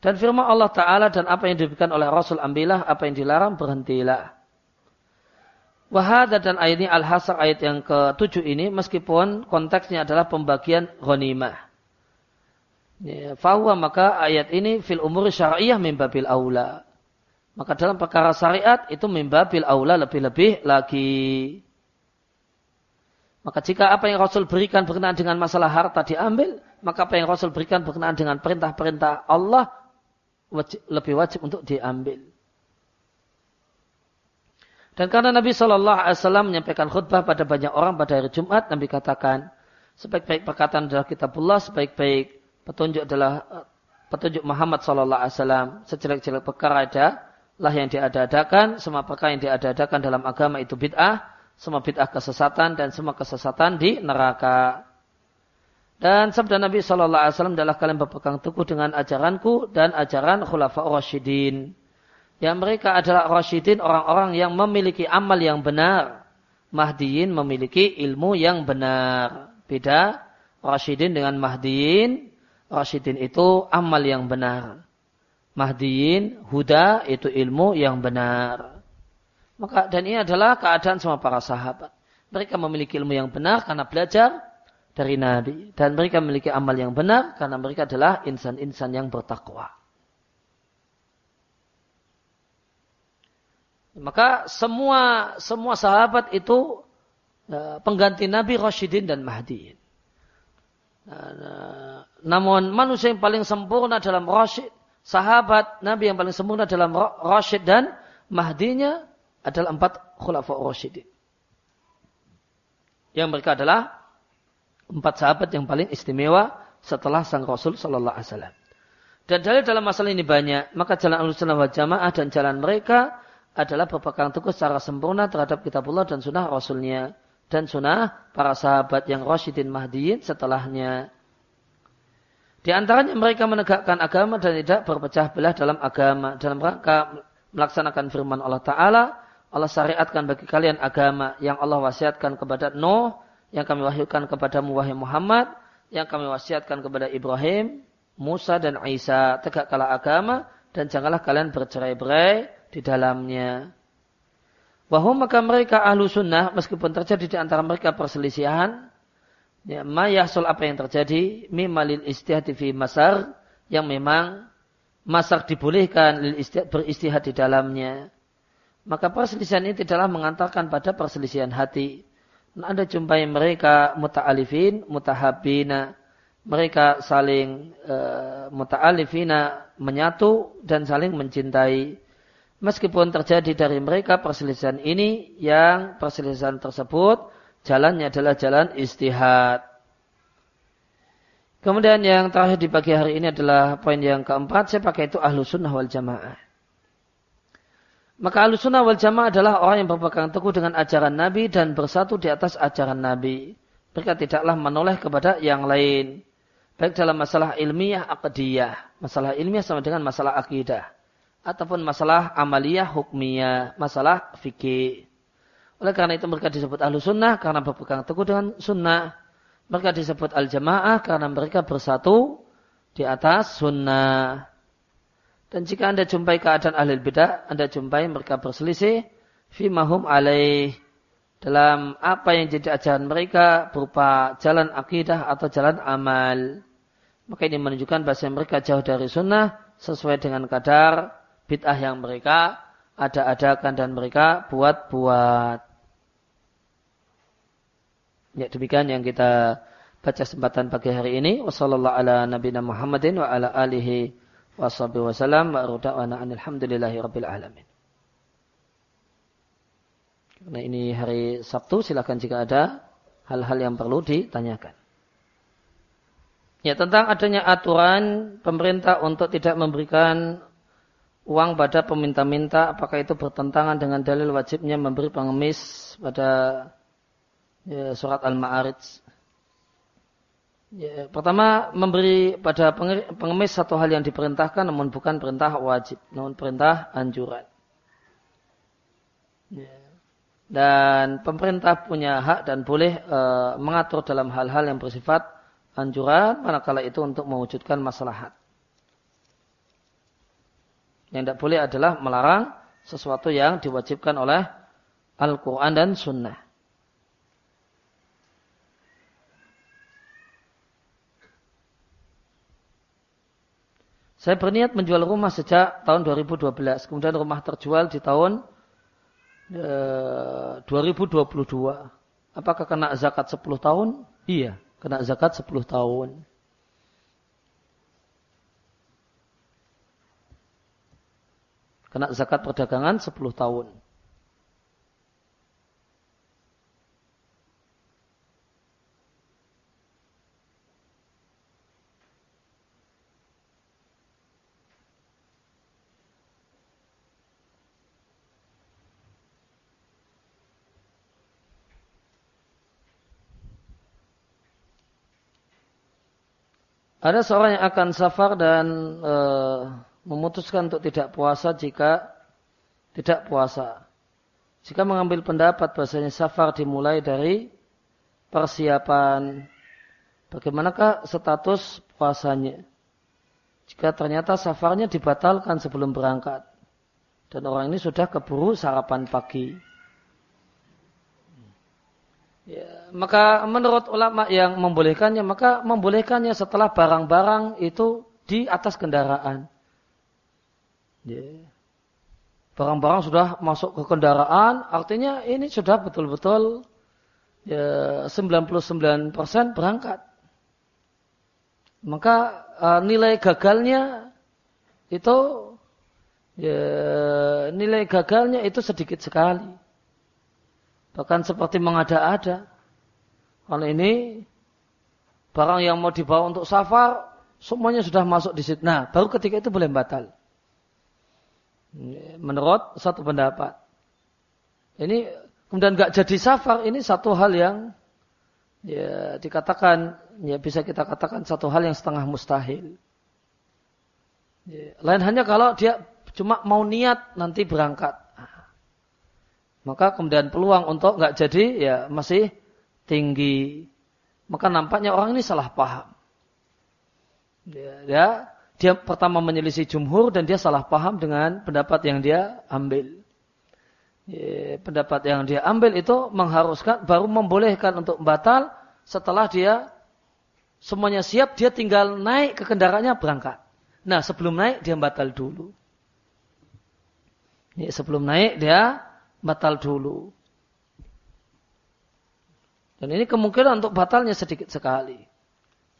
Dan firman Allah Ta'ala dan apa yang diberikan oleh Rasul ambillah, apa yang dilarang berhentilah. Wahada dan ayat ini al-hasar ayat yang ketujuh ini meskipun konteksnya adalah pembagian ghanimah. Ya, fahuwa maka ayat ini fil umur syariah mimbabil aula. Maka dalam perkara syariat itu mimbabil aula lebih-lebih lagi. Maka jika apa yang Rasul berikan berkenaan dengan masalah harta diambil, maka apa yang Rasul berikan berkenaan dengan perintah-perintah Allah wajib, lebih wajib untuk diambil. Dan karena Nabi Shallallahu Alaihi Wasallam menyampaikan khutbah pada banyak orang pada hari Jumat, Nabi katakan, sebaik-baik perkataan adalah kitabullah, sebaik-baik petunjuk adalah eh, petunjuk Muhammad Shallallahu Alaihi Wasallam. Sejelek-jelek perkara adalah yang diada-adakan, semua perkara yang diada-adakan dalam agama itu bid'ah, semua bid'ah kesesatan dan semua kesesatan di neraka. Dan sabda Nabi Shallallahu Alaihi Wasallam adalah kalian berpegang teguh dengan ajaranku dan ajaran khulafa Rashidin yang mereka adalah rasyidin orang-orang yang memiliki amal yang benar. Mahdiyin memiliki ilmu yang benar. Beda rasyidin dengan mahdiyin. Rasyidin itu amal yang benar. Mahdiyin, huda itu ilmu yang benar. Maka dan ini adalah keadaan semua para sahabat. Mereka memiliki ilmu yang benar karena belajar dari Nabi. Dan mereka memiliki amal yang benar karena mereka adalah insan-insan yang bertakwa. Maka semua semua sahabat itu uh, pengganti Nabi Rashidin dan Mahdi. Uh, namun manusia yang paling sempurna dalam Rashid, sahabat Nabi yang paling sempurna dalam Rashid dan Mahdinya adalah empat khulafa Rashidin. Yang mereka adalah empat sahabat yang paling istimewa setelah sang Rasul Sallallahu Alaihi Wasallam. Dan dalil dalam masalah ini banyak. Maka jalan wal jamaah dan jalan mereka adalah berpegang teguh secara sempurna terhadap kitabullah dan sunnah rasulnya dan sunnah para sahabat yang rasyidin mahdiin setelahnya. Di antaranya mereka menegakkan agama dan tidak berpecah belah dalam agama. Dalam rangka melaksanakan firman Allah Ta'ala, Allah syariatkan bagi kalian agama yang Allah wasiatkan kepada Nuh, yang kami wahyukan kepada wahai Muhammad, yang kami wasiatkan kepada Ibrahim, Musa dan Isa. Tegakkanlah agama dan janganlah kalian bercerai-berai di dalamnya. Wahum maka mereka ahlu sunnah meskipun terjadi di antara mereka perselisihan. Ya, mayahsul apa yang terjadi mimalil istihad fi masar yang memang masar dibolehkan beristihad di dalamnya. Maka perselisihan ini tidaklah mengantarkan pada perselisihan hati. Anda jumpai mereka muta'alifin, mutahabina. Mereka saling uh, muta'alifina menyatu dan saling mencintai. Meskipun terjadi dari mereka perselisihan ini, yang perselisihan tersebut jalannya adalah jalan istihad. Kemudian yang terakhir di pagi hari ini adalah poin yang keempat, saya pakai itu ahlu sunnah wal jamaah. Maka ahlu sunnah wal jamaah adalah orang yang berpegang teguh dengan ajaran Nabi dan bersatu di atas ajaran Nabi. Mereka tidaklah menoleh kepada yang lain. Baik dalam masalah ilmiah, akadiyah. Masalah ilmiah sama dengan masalah akidah ataupun masalah amaliyah hukmiyah, masalah fikih. Oleh karena itu mereka disebut ahlu sunnah karena berpegang teguh dengan sunnah. Mereka disebut al-jamaah karena mereka bersatu di atas sunnah. Dan jika anda jumpai keadaan ahli bidah, anda jumpai mereka berselisih fimahum alaih dalam apa yang jadi ajaran mereka berupa jalan akidah atau jalan amal. Maka ini menunjukkan bahasa mereka jauh dari sunnah sesuai dengan kadar bid'ah yang mereka ada-adakan dan mereka buat-buat. Ya demikian yang kita baca kesempatan pagi hari ini. Wassallallahu ala nabiyina Muhammadin wa ala alihi wa wasallam wa ruda'wana alhamdulillahi rabbil alamin. Karena ini hari Sabtu, silakan jika ada hal-hal yang perlu ditanyakan. Ya, tentang adanya aturan pemerintah untuk tidak memberikan uang pada peminta-minta, apakah itu bertentangan dengan dalil wajibnya memberi pengemis pada ya, surat Al-Ma'arij. Ya, pertama, memberi pada pengemis satu hal yang diperintahkan namun bukan perintah wajib, namun perintah anjuran. Ya. Dan pemerintah punya hak dan boleh e, mengatur dalam hal-hal yang bersifat anjuran manakala itu untuk mewujudkan maslahat. Yang tidak boleh adalah melarang sesuatu yang diwajibkan oleh Al-Quran dan Sunnah. Saya berniat menjual rumah sejak tahun 2012. Kemudian rumah terjual di tahun 2022. Eh, Apakah kena zakat 10 tahun? Iya, kena zakat 10 tahun. Kena zakat perdagangan 10 tahun. Ada seorang yang akan safar dan e, memutuskan untuk tidak puasa jika tidak puasa. Jika mengambil pendapat bahasanya safar dimulai dari persiapan bagaimanakah status puasanya. Jika ternyata safarnya dibatalkan sebelum berangkat dan orang ini sudah keburu sarapan pagi. Ya, maka menurut ulama yang membolehkannya, maka membolehkannya setelah barang-barang itu di atas kendaraan. Ya. Barang-barang sudah masuk ke kendaraan, artinya ini sudah betul-betul ya, 99% berangkat. Maka uh, nilai gagalnya itu ya, nilai gagalnya itu sedikit sekali. Bahkan seperti mengada-ada. Kalau ini barang yang mau dibawa untuk safar, semuanya sudah masuk di situ. Nah, baru ketika itu boleh batal. Menurut satu pendapat. Ini kemudian nggak jadi safar, ini satu hal yang ya dikatakan ya bisa kita katakan satu hal yang setengah mustahil. Ya, lain hanya kalau dia cuma mau niat nanti berangkat maka kemudian peluang untuk nggak jadi ya masih tinggi. Maka nampaknya orang ini salah paham. Dia, dia, dia pertama menyelisih jumhur dan dia salah paham dengan pendapat yang dia ambil. Ya, pendapat yang dia ambil itu mengharuskan baru membolehkan untuk batal setelah dia semuanya siap dia tinggal naik ke kendaraannya berangkat. Nah sebelum naik dia batal dulu. Ya, sebelum naik dia batal dulu. Dan ini kemungkinan untuk batalnya sedikit sekali.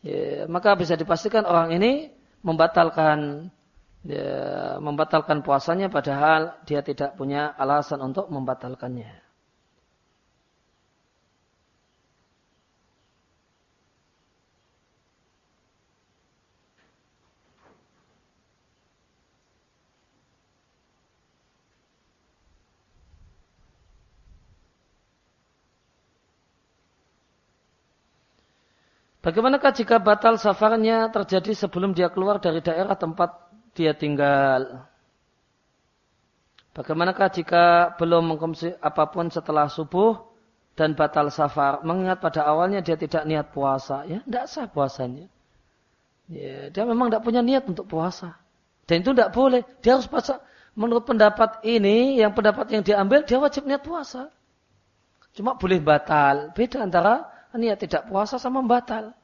Ya, maka bisa dipastikan orang ini membatalkan ya, membatalkan puasanya padahal dia tidak punya alasan untuk membatalkannya. Bagaimanakah jika batal safarnya terjadi sebelum dia keluar dari daerah tempat dia tinggal? Bagaimanakah jika belum mengkonsumsi apa pun setelah subuh dan batal safar. Mengingat pada awalnya dia tidak niat puasa. Ya, tidak sah puasanya. Ya, dia memang tidak punya niat untuk puasa. Dan itu tidak boleh. Dia harus puasa. Menurut pendapat ini, yang pendapat yang diambil, dia wajib niat puasa. Cuma boleh batal. Beda antara niat tidak puasa sama batal.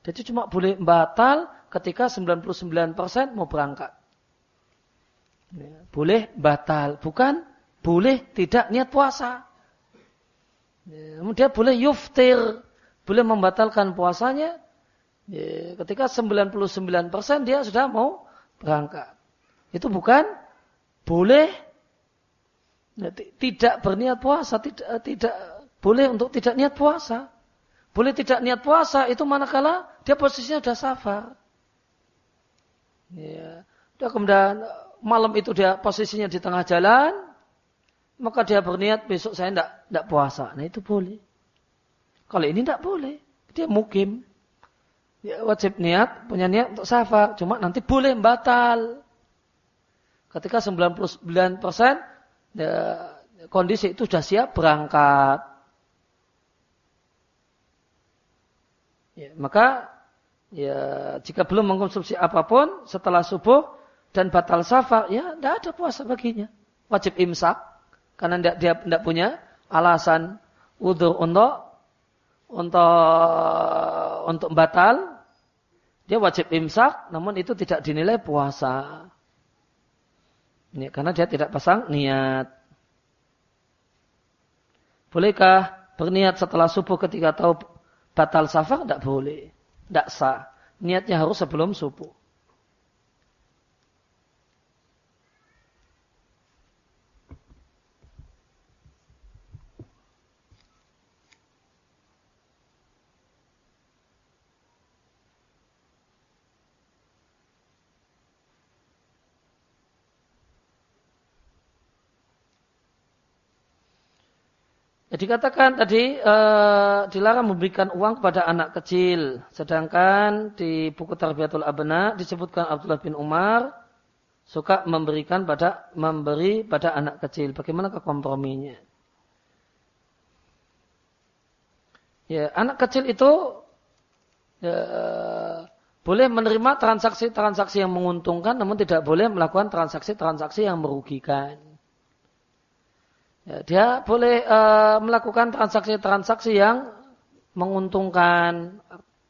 Jadi cuma boleh batal ketika 99% mau berangkat. Ya, boleh batal. Bukan boleh tidak niat puasa. Ya, dia boleh yuftir, boleh membatalkan puasanya. Ya, ketika 99% dia sudah mau berangkat. Itu bukan boleh tidak berniat puasa, tidak tidak boleh untuk tidak niat puasa. Boleh tidak niat puasa itu manakala dia posisinya sudah safar. Ya. Dia kemudian malam itu dia posisinya di tengah jalan, maka dia berniat besok saya tidak tidak puasa. Nah itu boleh. Kalau ini tidak boleh, dia mukim. Dia wajib niat, punya niat untuk safar. Cuma nanti boleh batal. Ketika 99% ya, kondisi itu sudah siap berangkat. Ya, maka ya jika belum mengkonsumsi apa pun setelah subuh dan batal safar, ya tidak ada puasa baginya. Wajib imsak karena dia, dia tidak punya alasan udur untuk untuk untuk batal, dia wajib imsak, namun itu tidak dinilai puasa. Ini karena dia tidak pasang niat. Bolehkah berniat setelah subuh ketika tahu batal safar? Tidak boleh. Tidak sah. Niatnya harus sebelum subuh. Dikatakan tadi e, dilarang memberikan uang kepada anak kecil. Sedangkan di buku Tarbiyatul Abna disebutkan Abdullah bin Umar suka memberikan pada memberi pada anak kecil. Bagaimana komprominya? Ya, anak kecil itu ya, boleh menerima transaksi-transaksi yang menguntungkan, namun tidak boleh melakukan transaksi-transaksi yang merugikan. Ya, dia boleh uh, melakukan transaksi-transaksi yang menguntungkan,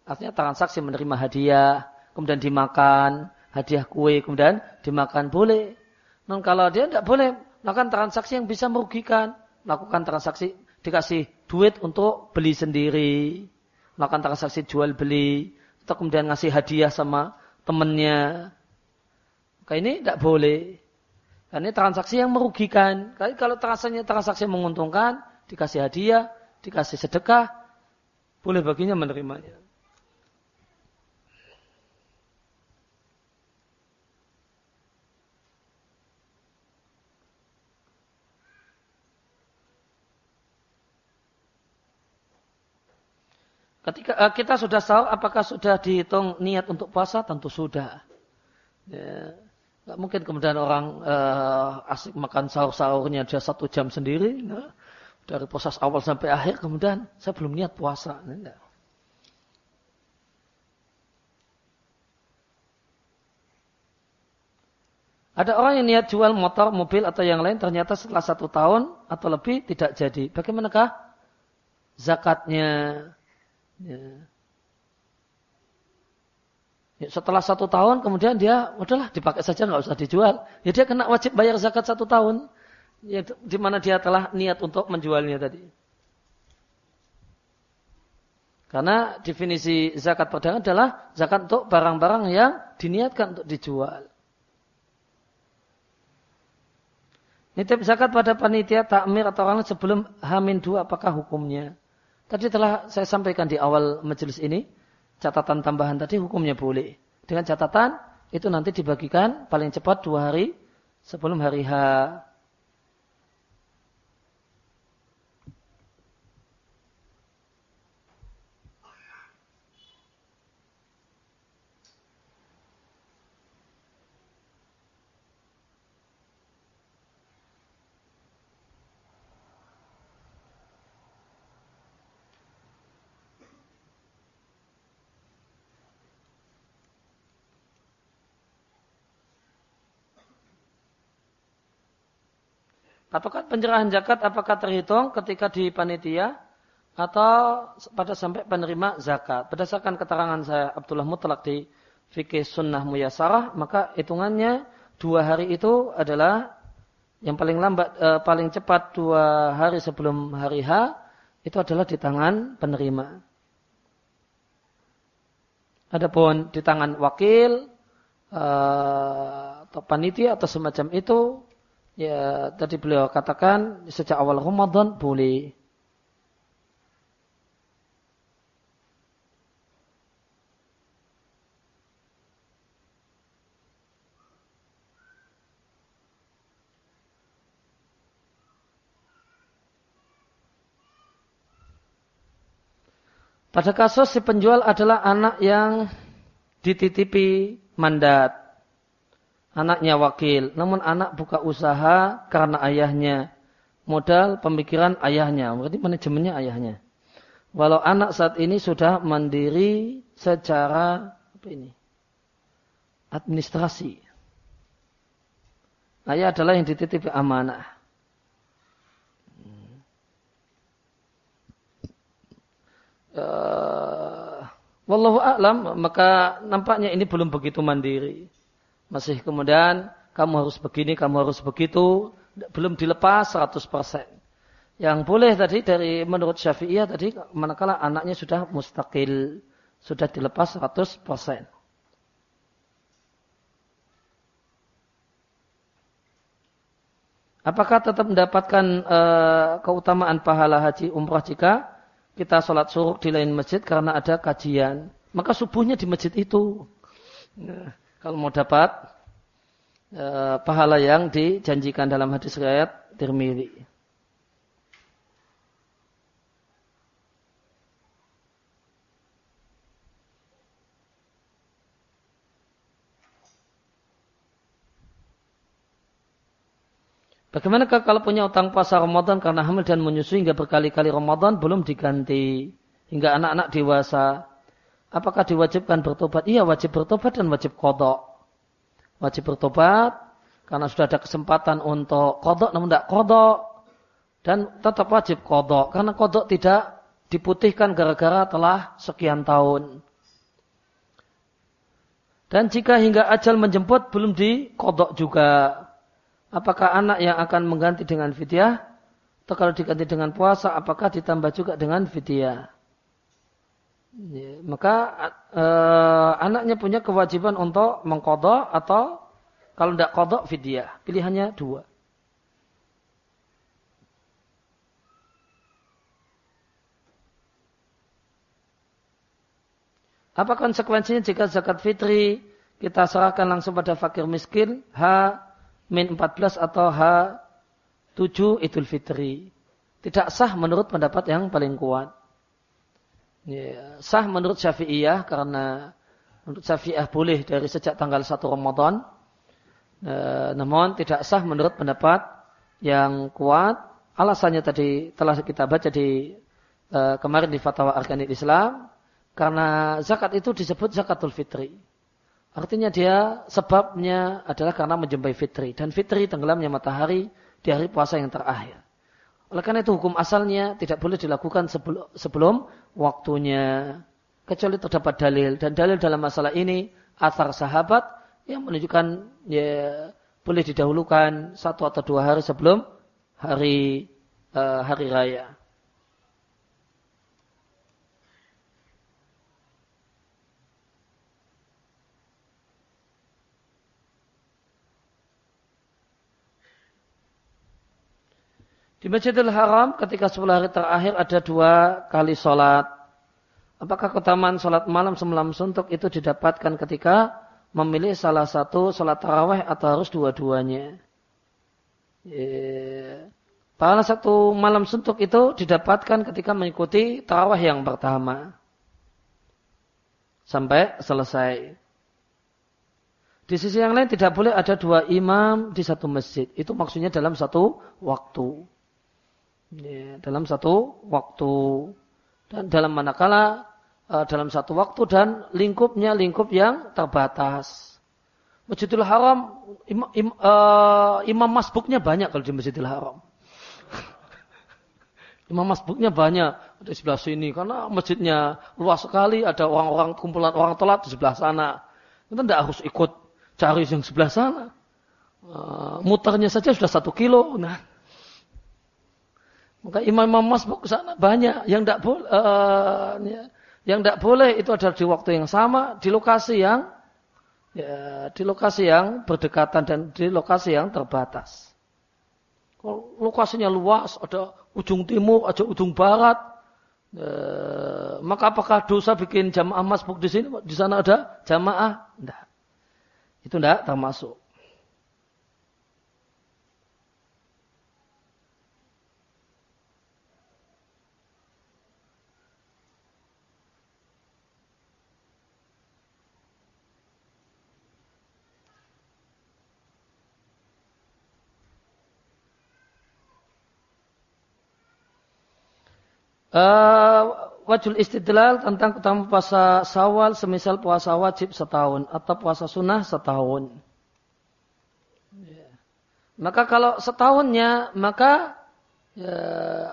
artinya transaksi menerima hadiah, kemudian dimakan, hadiah kue, kemudian dimakan boleh. Non kalau dia tidak boleh melakukan transaksi yang bisa merugikan, melakukan transaksi dikasih duit untuk beli sendiri, melakukan transaksi jual beli, atau kemudian ngasih hadiah sama temennya. Maka ini tidak boleh. Karena ini transaksi yang merugikan. Kalau transaksinya transaksi yang menguntungkan, dikasih hadiah, dikasih sedekah, boleh baginya menerimanya. Ketika uh, kita sudah sahur, apakah sudah dihitung niat untuk puasa? Tentu sudah. Ya. Gak mungkin kemudian orang uh, asik makan sahur-sahurnya dia satu jam sendiri. Nah, dari proses awal sampai akhir kemudian saya belum niat puasa. Nah, Ada orang yang niat jual motor, mobil atau yang lain ternyata setelah satu tahun atau lebih tidak jadi. Bagaimanakah zakatnya? Ya. Ya, setelah satu tahun kemudian dia udahlah dipakai saja nggak usah dijual. Ya dia kena wajib bayar zakat satu tahun. Ya, di mana dia telah niat untuk menjualnya tadi. Karena definisi zakat perdagangan adalah zakat untuk barang-barang yang diniatkan untuk dijual. Nitip zakat pada panitia takmir atau orang sebelum hamin dua apakah hukumnya? Tadi telah saya sampaikan di awal majelis ini catatan tambahan tadi hukumnya boleh. Dengan catatan itu nanti dibagikan paling cepat dua hari sebelum hari H. Patokan penyerahan zakat apakah terhitung ketika di panitia atau pada sampai penerima zakat. Berdasarkan keterangan saya Abdullah Mutlak di fikih sunnah muyasarah, maka hitungannya dua hari itu adalah yang paling lambat, e, paling cepat dua hari sebelum hari H itu adalah di tangan penerima. Adapun di tangan wakil e, atau panitia atau semacam itu Ya, tadi beliau katakan sejak awal Ramadan boleh. Pada kasus si penjual adalah anak yang dititipi mandat anaknya wakil, namun anak buka usaha karena ayahnya. Modal pemikiran ayahnya, berarti manajemennya ayahnya. Walau anak saat ini sudah mandiri secara apa ini? administrasi. Ayah adalah yang dititipi amanah. Uh, Wallahu a'lam, maka nampaknya ini belum begitu mandiri. Masih kemudian kamu harus begini, kamu harus begitu, belum dilepas 100%. Yang boleh tadi dari menurut Syafi'iyah tadi manakala anaknya sudah mustakil, sudah dilepas 100%. Apakah tetap mendapatkan uh, keutamaan pahala haji umrah jika kita sholat suruh di lain masjid karena ada kajian? Maka subuhnya di masjid itu. Nah, kalau mau dapat e, pahala yang dijanjikan dalam hadis riwayat Tirmidzi. Bagaimana kalau punya utang puasa Ramadan karena hamil dan menyusui hingga berkali-kali Ramadan belum diganti hingga anak-anak dewasa Apakah diwajibkan bertobat? Iya wajib bertobat dan wajib kodok. Wajib bertobat karena sudah ada kesempatan untuk kodok namun tidak kodok. Dan tetap wajib kodok. Karena kodok tidak diputihkan gara-gara telah sekian tahun. Dan jika hingga ajal menjemput belum dikodok juga. Apakah anak yang akan mengganti dengan fidyah? Atau kalau diganti dengan puasa, apakah ditambah juga dengan fidyah? Ya, maka e, anaknya punya kewajiban untuk mengkodok atau kalau tidak kodok fidyah. Pilihannya dua. Apa konsekuensinya jika zakat fitri kita serahkan langsung pada fakir miskin H min 14 atau H 7 idul fitri. Tidak sah menurut pendapat yang paling kuat. Ya, sah menurut Syafi'iyah karena menurut Syafi'iyah boleh dari sejak tanggal 1 Ramadan. E, namun tidak sah menurut pendapat yang kuat. Alasannya tadi telah kita baca di e, kemarin di Fatwa Arkanil Islam. Karena zakat itu disebut zakatul fitri. Artinya dia sebabnya adalah karena menjembai fitri. Dan fitri tenggelamnya matahari di hari puasa yang terakhir. Oleh karena itu hukum asalnya tidak boleh dilakukan sebelum, sebelum waktunya. Kecuali terdapat dalil. Dan dalil dalam masalah ini asar sahabat yang menunjukkan ya, boleh didahulukan satu atau dua hari sebelum hari uh, hari raya. Di Masjidil Haram ketika 10 hari terakhir ada dua kali sholat. Apakah keutamaan sholat malam semalam suntuk itu didapatkan ketika memilih salah satu sholat taraweh atau harus dua-duanya? Yeah. Satu malam suntuk itu didapatkan ketika mengikuti taraweh yang pertama. Sampai selesai. Di sisi yang lain tidak boleh ada dua imam di satu masjid. Itu maksudnya dalam satu waktu ya, dalam satu waktu dan dalam manakala uh, dalam satu waktu dan lingkupnya lingkup yang terbatas. Masjidil Haram im, im, uh, imam masbuknya banyak kalau di Masjidil Haram. imam masbuknya banyak di sebelah sini karena masjidnya luas sekali, ada orang-orang kumpulan orang telat di sebelah sana. Kita tidak harus ikut cari yang sebelah sana. Uh, mutarnya saja sudah satu kilo. Nah, maka imam-imam masbuk sana banyak yang tidak boleh. Uh, yang tidak boleh itu adalah di waktu yang sama, di lokasi yang ya, di lokasi yang berdekatan dan di lokasi yang terbatas. Kalau lokasinya luas, ada ujung timur, ada ujung barat, eh, maka apakah dosa bikin jamaah masbuk di sini? Di sana ada jamaah? Tidak. Itu tidak termasuk. Uh, wajul istidlal tentang utama puasa sawal semisal puasa wajib setahun atau puasa sunnah setahun. Ya. Maka kalau setahunnya maka ya,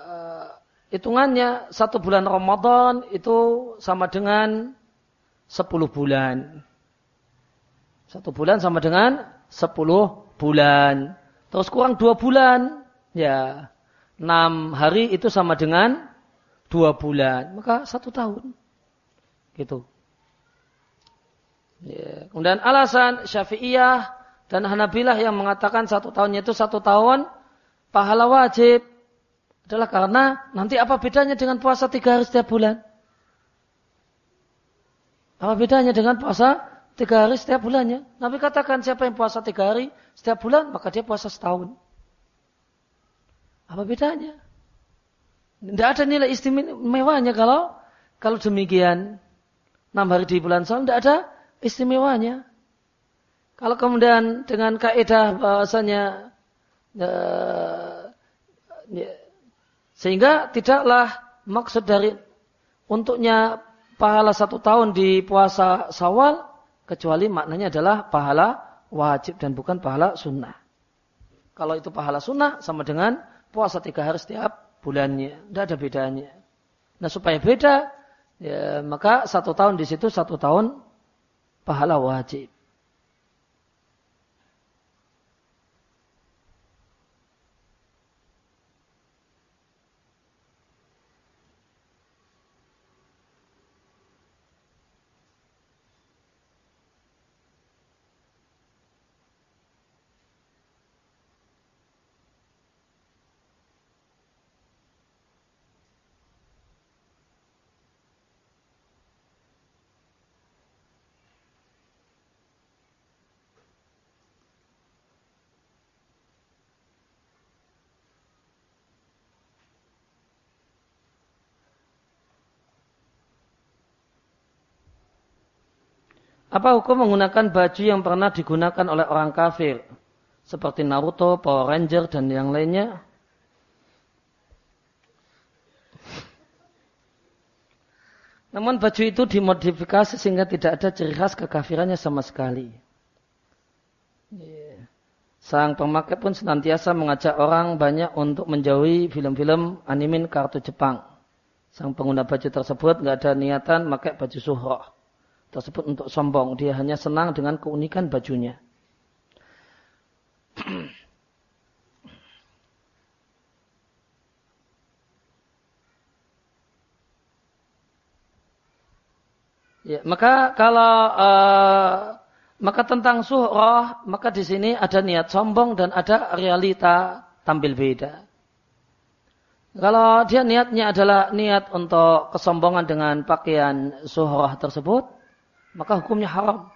uh, hitungannya satu bulan Ramadan itu sama dengan sepuluh bulan. Satu bulan sama dengan sepuluh bulan. Terus kurang dua bulan. Ya, enam hari itu sama dengan dua bulan, maka satu tahun. Gitu. Ya. Kemudian alasan Syafi'iyah dan Hanabilah yang mengatakan satu tahunnya itu satu tahun pahala wajib adalah karena nanti apa bedanya dengan puasa tiga hari setiap bulan? Apa bedanya dengan puasa tiga hari setiap bulannya? Nabi katakan siapa yang puasa tiga hari setiap bulan maka dia puasa setahun. Apa bedanya? Tidak ada nilai istimewanya kalau kalau demikian. Enam hari di bulan Syawal tidak ada istimewanya. Kalau kemudian dengan kaidah bahasanya uh, ya, sehingga tidaklah maksud dari untuknya pahala satu tahun di puasa Syawal kecuali maknanya adalah pahala wajib dan bukan pahala sunnah. Kalau itu pahala sunnah sama dengan puasa tiga hari setiap bulannya. Tidak ada bedanya. Nah supaya beda, ya, maka satu tahun di situ satu tahun pahala wajib. Apa hukum menggunakan baju yang pernah digunakan oleh orang kafir? Seperti Naruto, Power Ranger, dan yang lainnya. Namun baju itu dimodifikasi sehingga tidak ada ciri khas kekafirannya sama sekali. Sang pemakai pun senantiasa mengajak orang banyak untuk menjauhi film-film animin kartu Jepang. Sang pengguna baju tersebut nggak ada niatan pakai baju suhroh tersebut untuk sombong. Dia hanya senang dengan keunikan bajunya. ya, maka kalau uh, maka tentang suhrah, maka di sini ada niat sombong dan ada realita tampil beda. Kalau dia niatnya adalah niat untuk kesombongan dengan pakaian suhrah tersebut, maka hukumnya haram.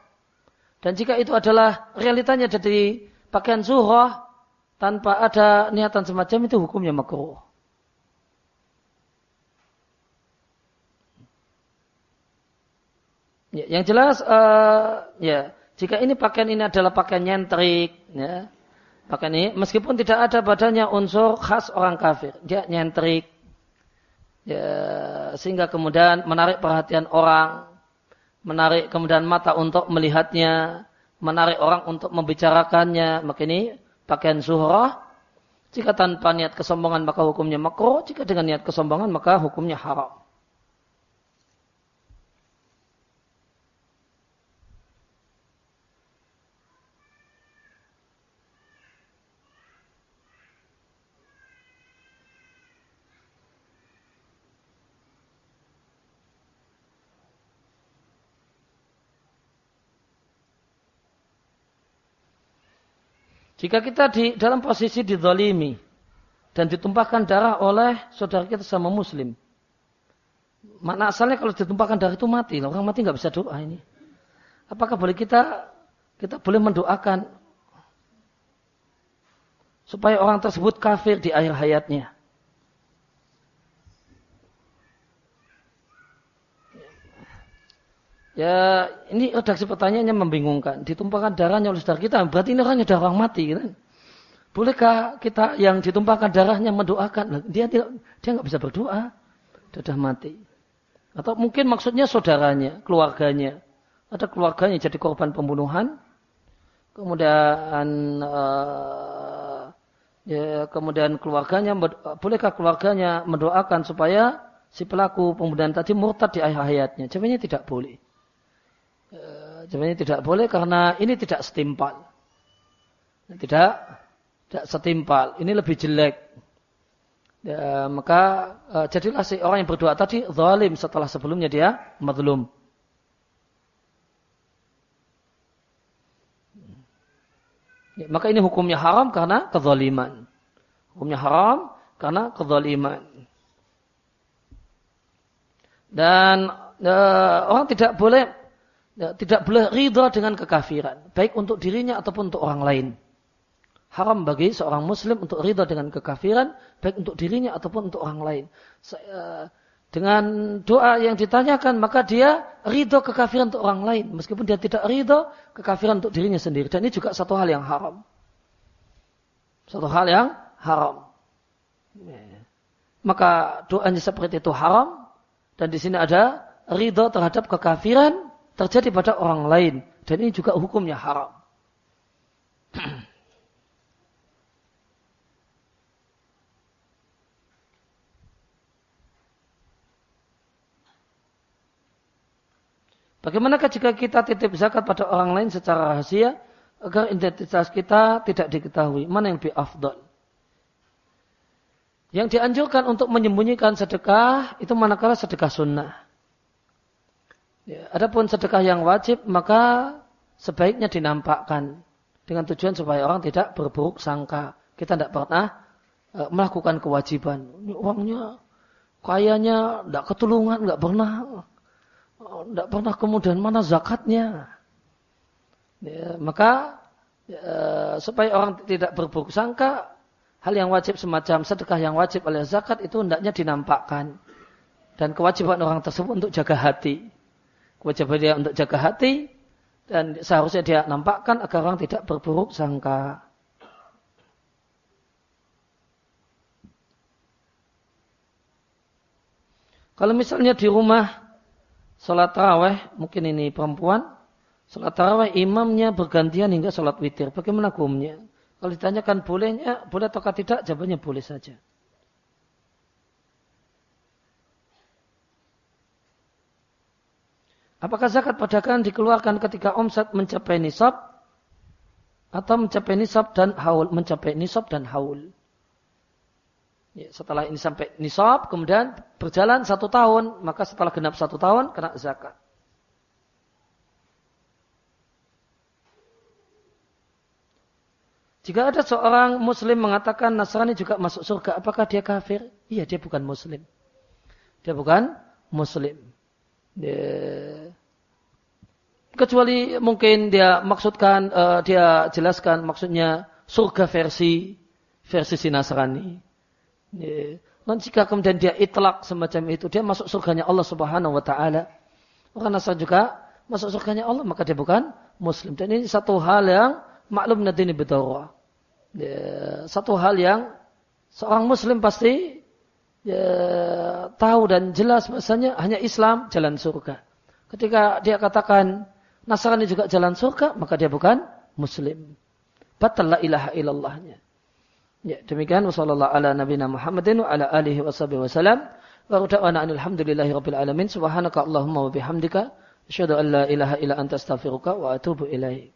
Dan jika itu adalah realitanya jadi pakaian zuhrah tanpa ada niatan semacam itu hukumnya makruh. Ya, yang jelas uh, ya jika ini pakaian ini adalah pakaian nyentrik ya pakaian ini meskipun tidak ada badannya unsur khas orang kafir dia nyentrik ya sehingga kemudian menarik perhatian orang menarik kemudian mata untuk melihatnya, menarik orang untuk membicarakannya, maka ini pakaian zuhrah. Jika tanpa niat kesombongan maka hukumnya makruh, jika dengan niat kesombongan maka hukumnya haram. Jika kita di dalam posisi didolimi dan ditumpahkan darah oleh saudara kita sama muslim. Makna asalnya kalau ditumpahkan darah itu mati. Orang mati nggak bisa doa ini. Apakah boleh kita kita boleh mendoakan supaya orang tersebut kafir di akhir hayatnya? Ya, ini redaksi pertanyaannya membingungkan. Ditumpahkan darahnya oleh saudara kita, berarti ini orangnya darah orang mati. Kan? Bolehkah kita yang ditumpahkan darahnya mendoakan? Dia tidak, dia nggak bisa berdoa, sudah mati. Atau mungkin maksudnya saudaranya, keluarganya. Ada keluarganya jadi korban pembunuhan. Kemudian uh, ya, kemudian keluarganya bolehkah keluarganya mendoakan supaya si pelaku pembunuhan tadi murtad di akhir hayatnya? Jawabnya tidak boleh. Sebenarnya tidak boleh karena ini tidak setimpal. Tidak tidak setimpal. Ini lebih jelek. Ya, maka uh, jadilah si orang yang berdoa tadi zalim setelah sebelumnya dia madlum. Ya, maka ini hukumnya haram karena kezaliman. Hukumnya haram karena kezaliman. Dan uh, orang tidak boleh ya, tidak boleh ridha dengan kekafiran, baik untuk dirinya ataupun untuk orang lain. Haram bagi seorang muslim untuk ridha dengan kekafiran, baik untuk dirinya ataupun untuk orang lain. Eh, dengan doa yang ditanyakan, maka dia ridho kekafiran untuk orang lain. Meskipun dia tidak ridho kekafiran untuk dirinya sendiri. Dan ini juga satu hal yang haram. Satu hal yang haram. Maka doanya seperti itu haram. Dan di sini ada ridho terhadap kekafiran terjadi pada orang lain dan ini juga hukumnya haram. Bagaimanakah jika kita titip zakat pada orang lain secara rahasia agar identitas kita tidak diketahui? Mana yang lebih afdal? Yang dianjurkan untuk menyembunyikan sedekah itu manakala sedekah sunnah. Ya, adapun sedekah yang wajib maka sebaiknya dinampakkan dengan tujuan supaya orang tidak berburuk sangka. Kita tidak pernah uh, melakukan kewajiban. Uangnya kayanya tidak ketulungan, nggak pernah, tidak pernah kemudian mana zakatnya. Ya, maka ya, supaya orang tidak berburuk sangka, hal yang wajib semacam sedekah yang wajib oleh zakat itu hendaknya dinampakkan. Dan kewajiban orang tersebut untuk jaga hati kewajiban dia untuk jaga hati dan seharusnya dia nampakkan agar orang tidak berburuk sangka. Kalau misalnya di rumah sholat taraweh, mungkin ini perempuan, sholat taraweh imamnya bergantian hingga sholat witir. Bagaimana hukumnya? Kalau ditanyakan bolehnya, boleh atau tidak, jawabannya boleh saja. Apakah zakat perdagangan dikeluarkan ketika omset mencapai nisab atau mencapai nisab dan haul, mencapai nisab dan haul? Ya, setelah ini sampai nisab, kemudian berjalan satu tahun, maka setelah genap satu tahun kena zakat. Jika ada seorang muslim mengatakan Nasrani juga masuk surga, apakah dia kafir? Iya, dia bukan muslim. Dia bukan muslim. Ya. Kecuali mungkin dia maksudkan, uh, dia jelaskan maksudnya surga versi versi si Nasrani. Ya. Dan jika kemudian dia itlak semacam itu, dia masuk surganya Allah Subhanahu Wa Taala. Orang Nasrani juga masuk surganya Allah, maka dia bukan Muslim. Dan ini satu hal yang maklum nadini betul. Ya, satu hal yang seorang Muslim pasti ya, tahu dan jelas bahasanya hanya Islam jalan surga. Ketika dia katakan Nasrani juga jalan surga, maka dia bukan muslim. Batal la ilaha illallahnya. Ya, demikian wasallallahu ala nabiyina Muhammadin wa ala alihi washabihi wasallam. Wa da'wana alhamdulillahi rabbil alamin. Subhanaka Allahumma wa bihamdika asyhadu an la ilaha illa anta astaghfiruka wa atubu ilaik.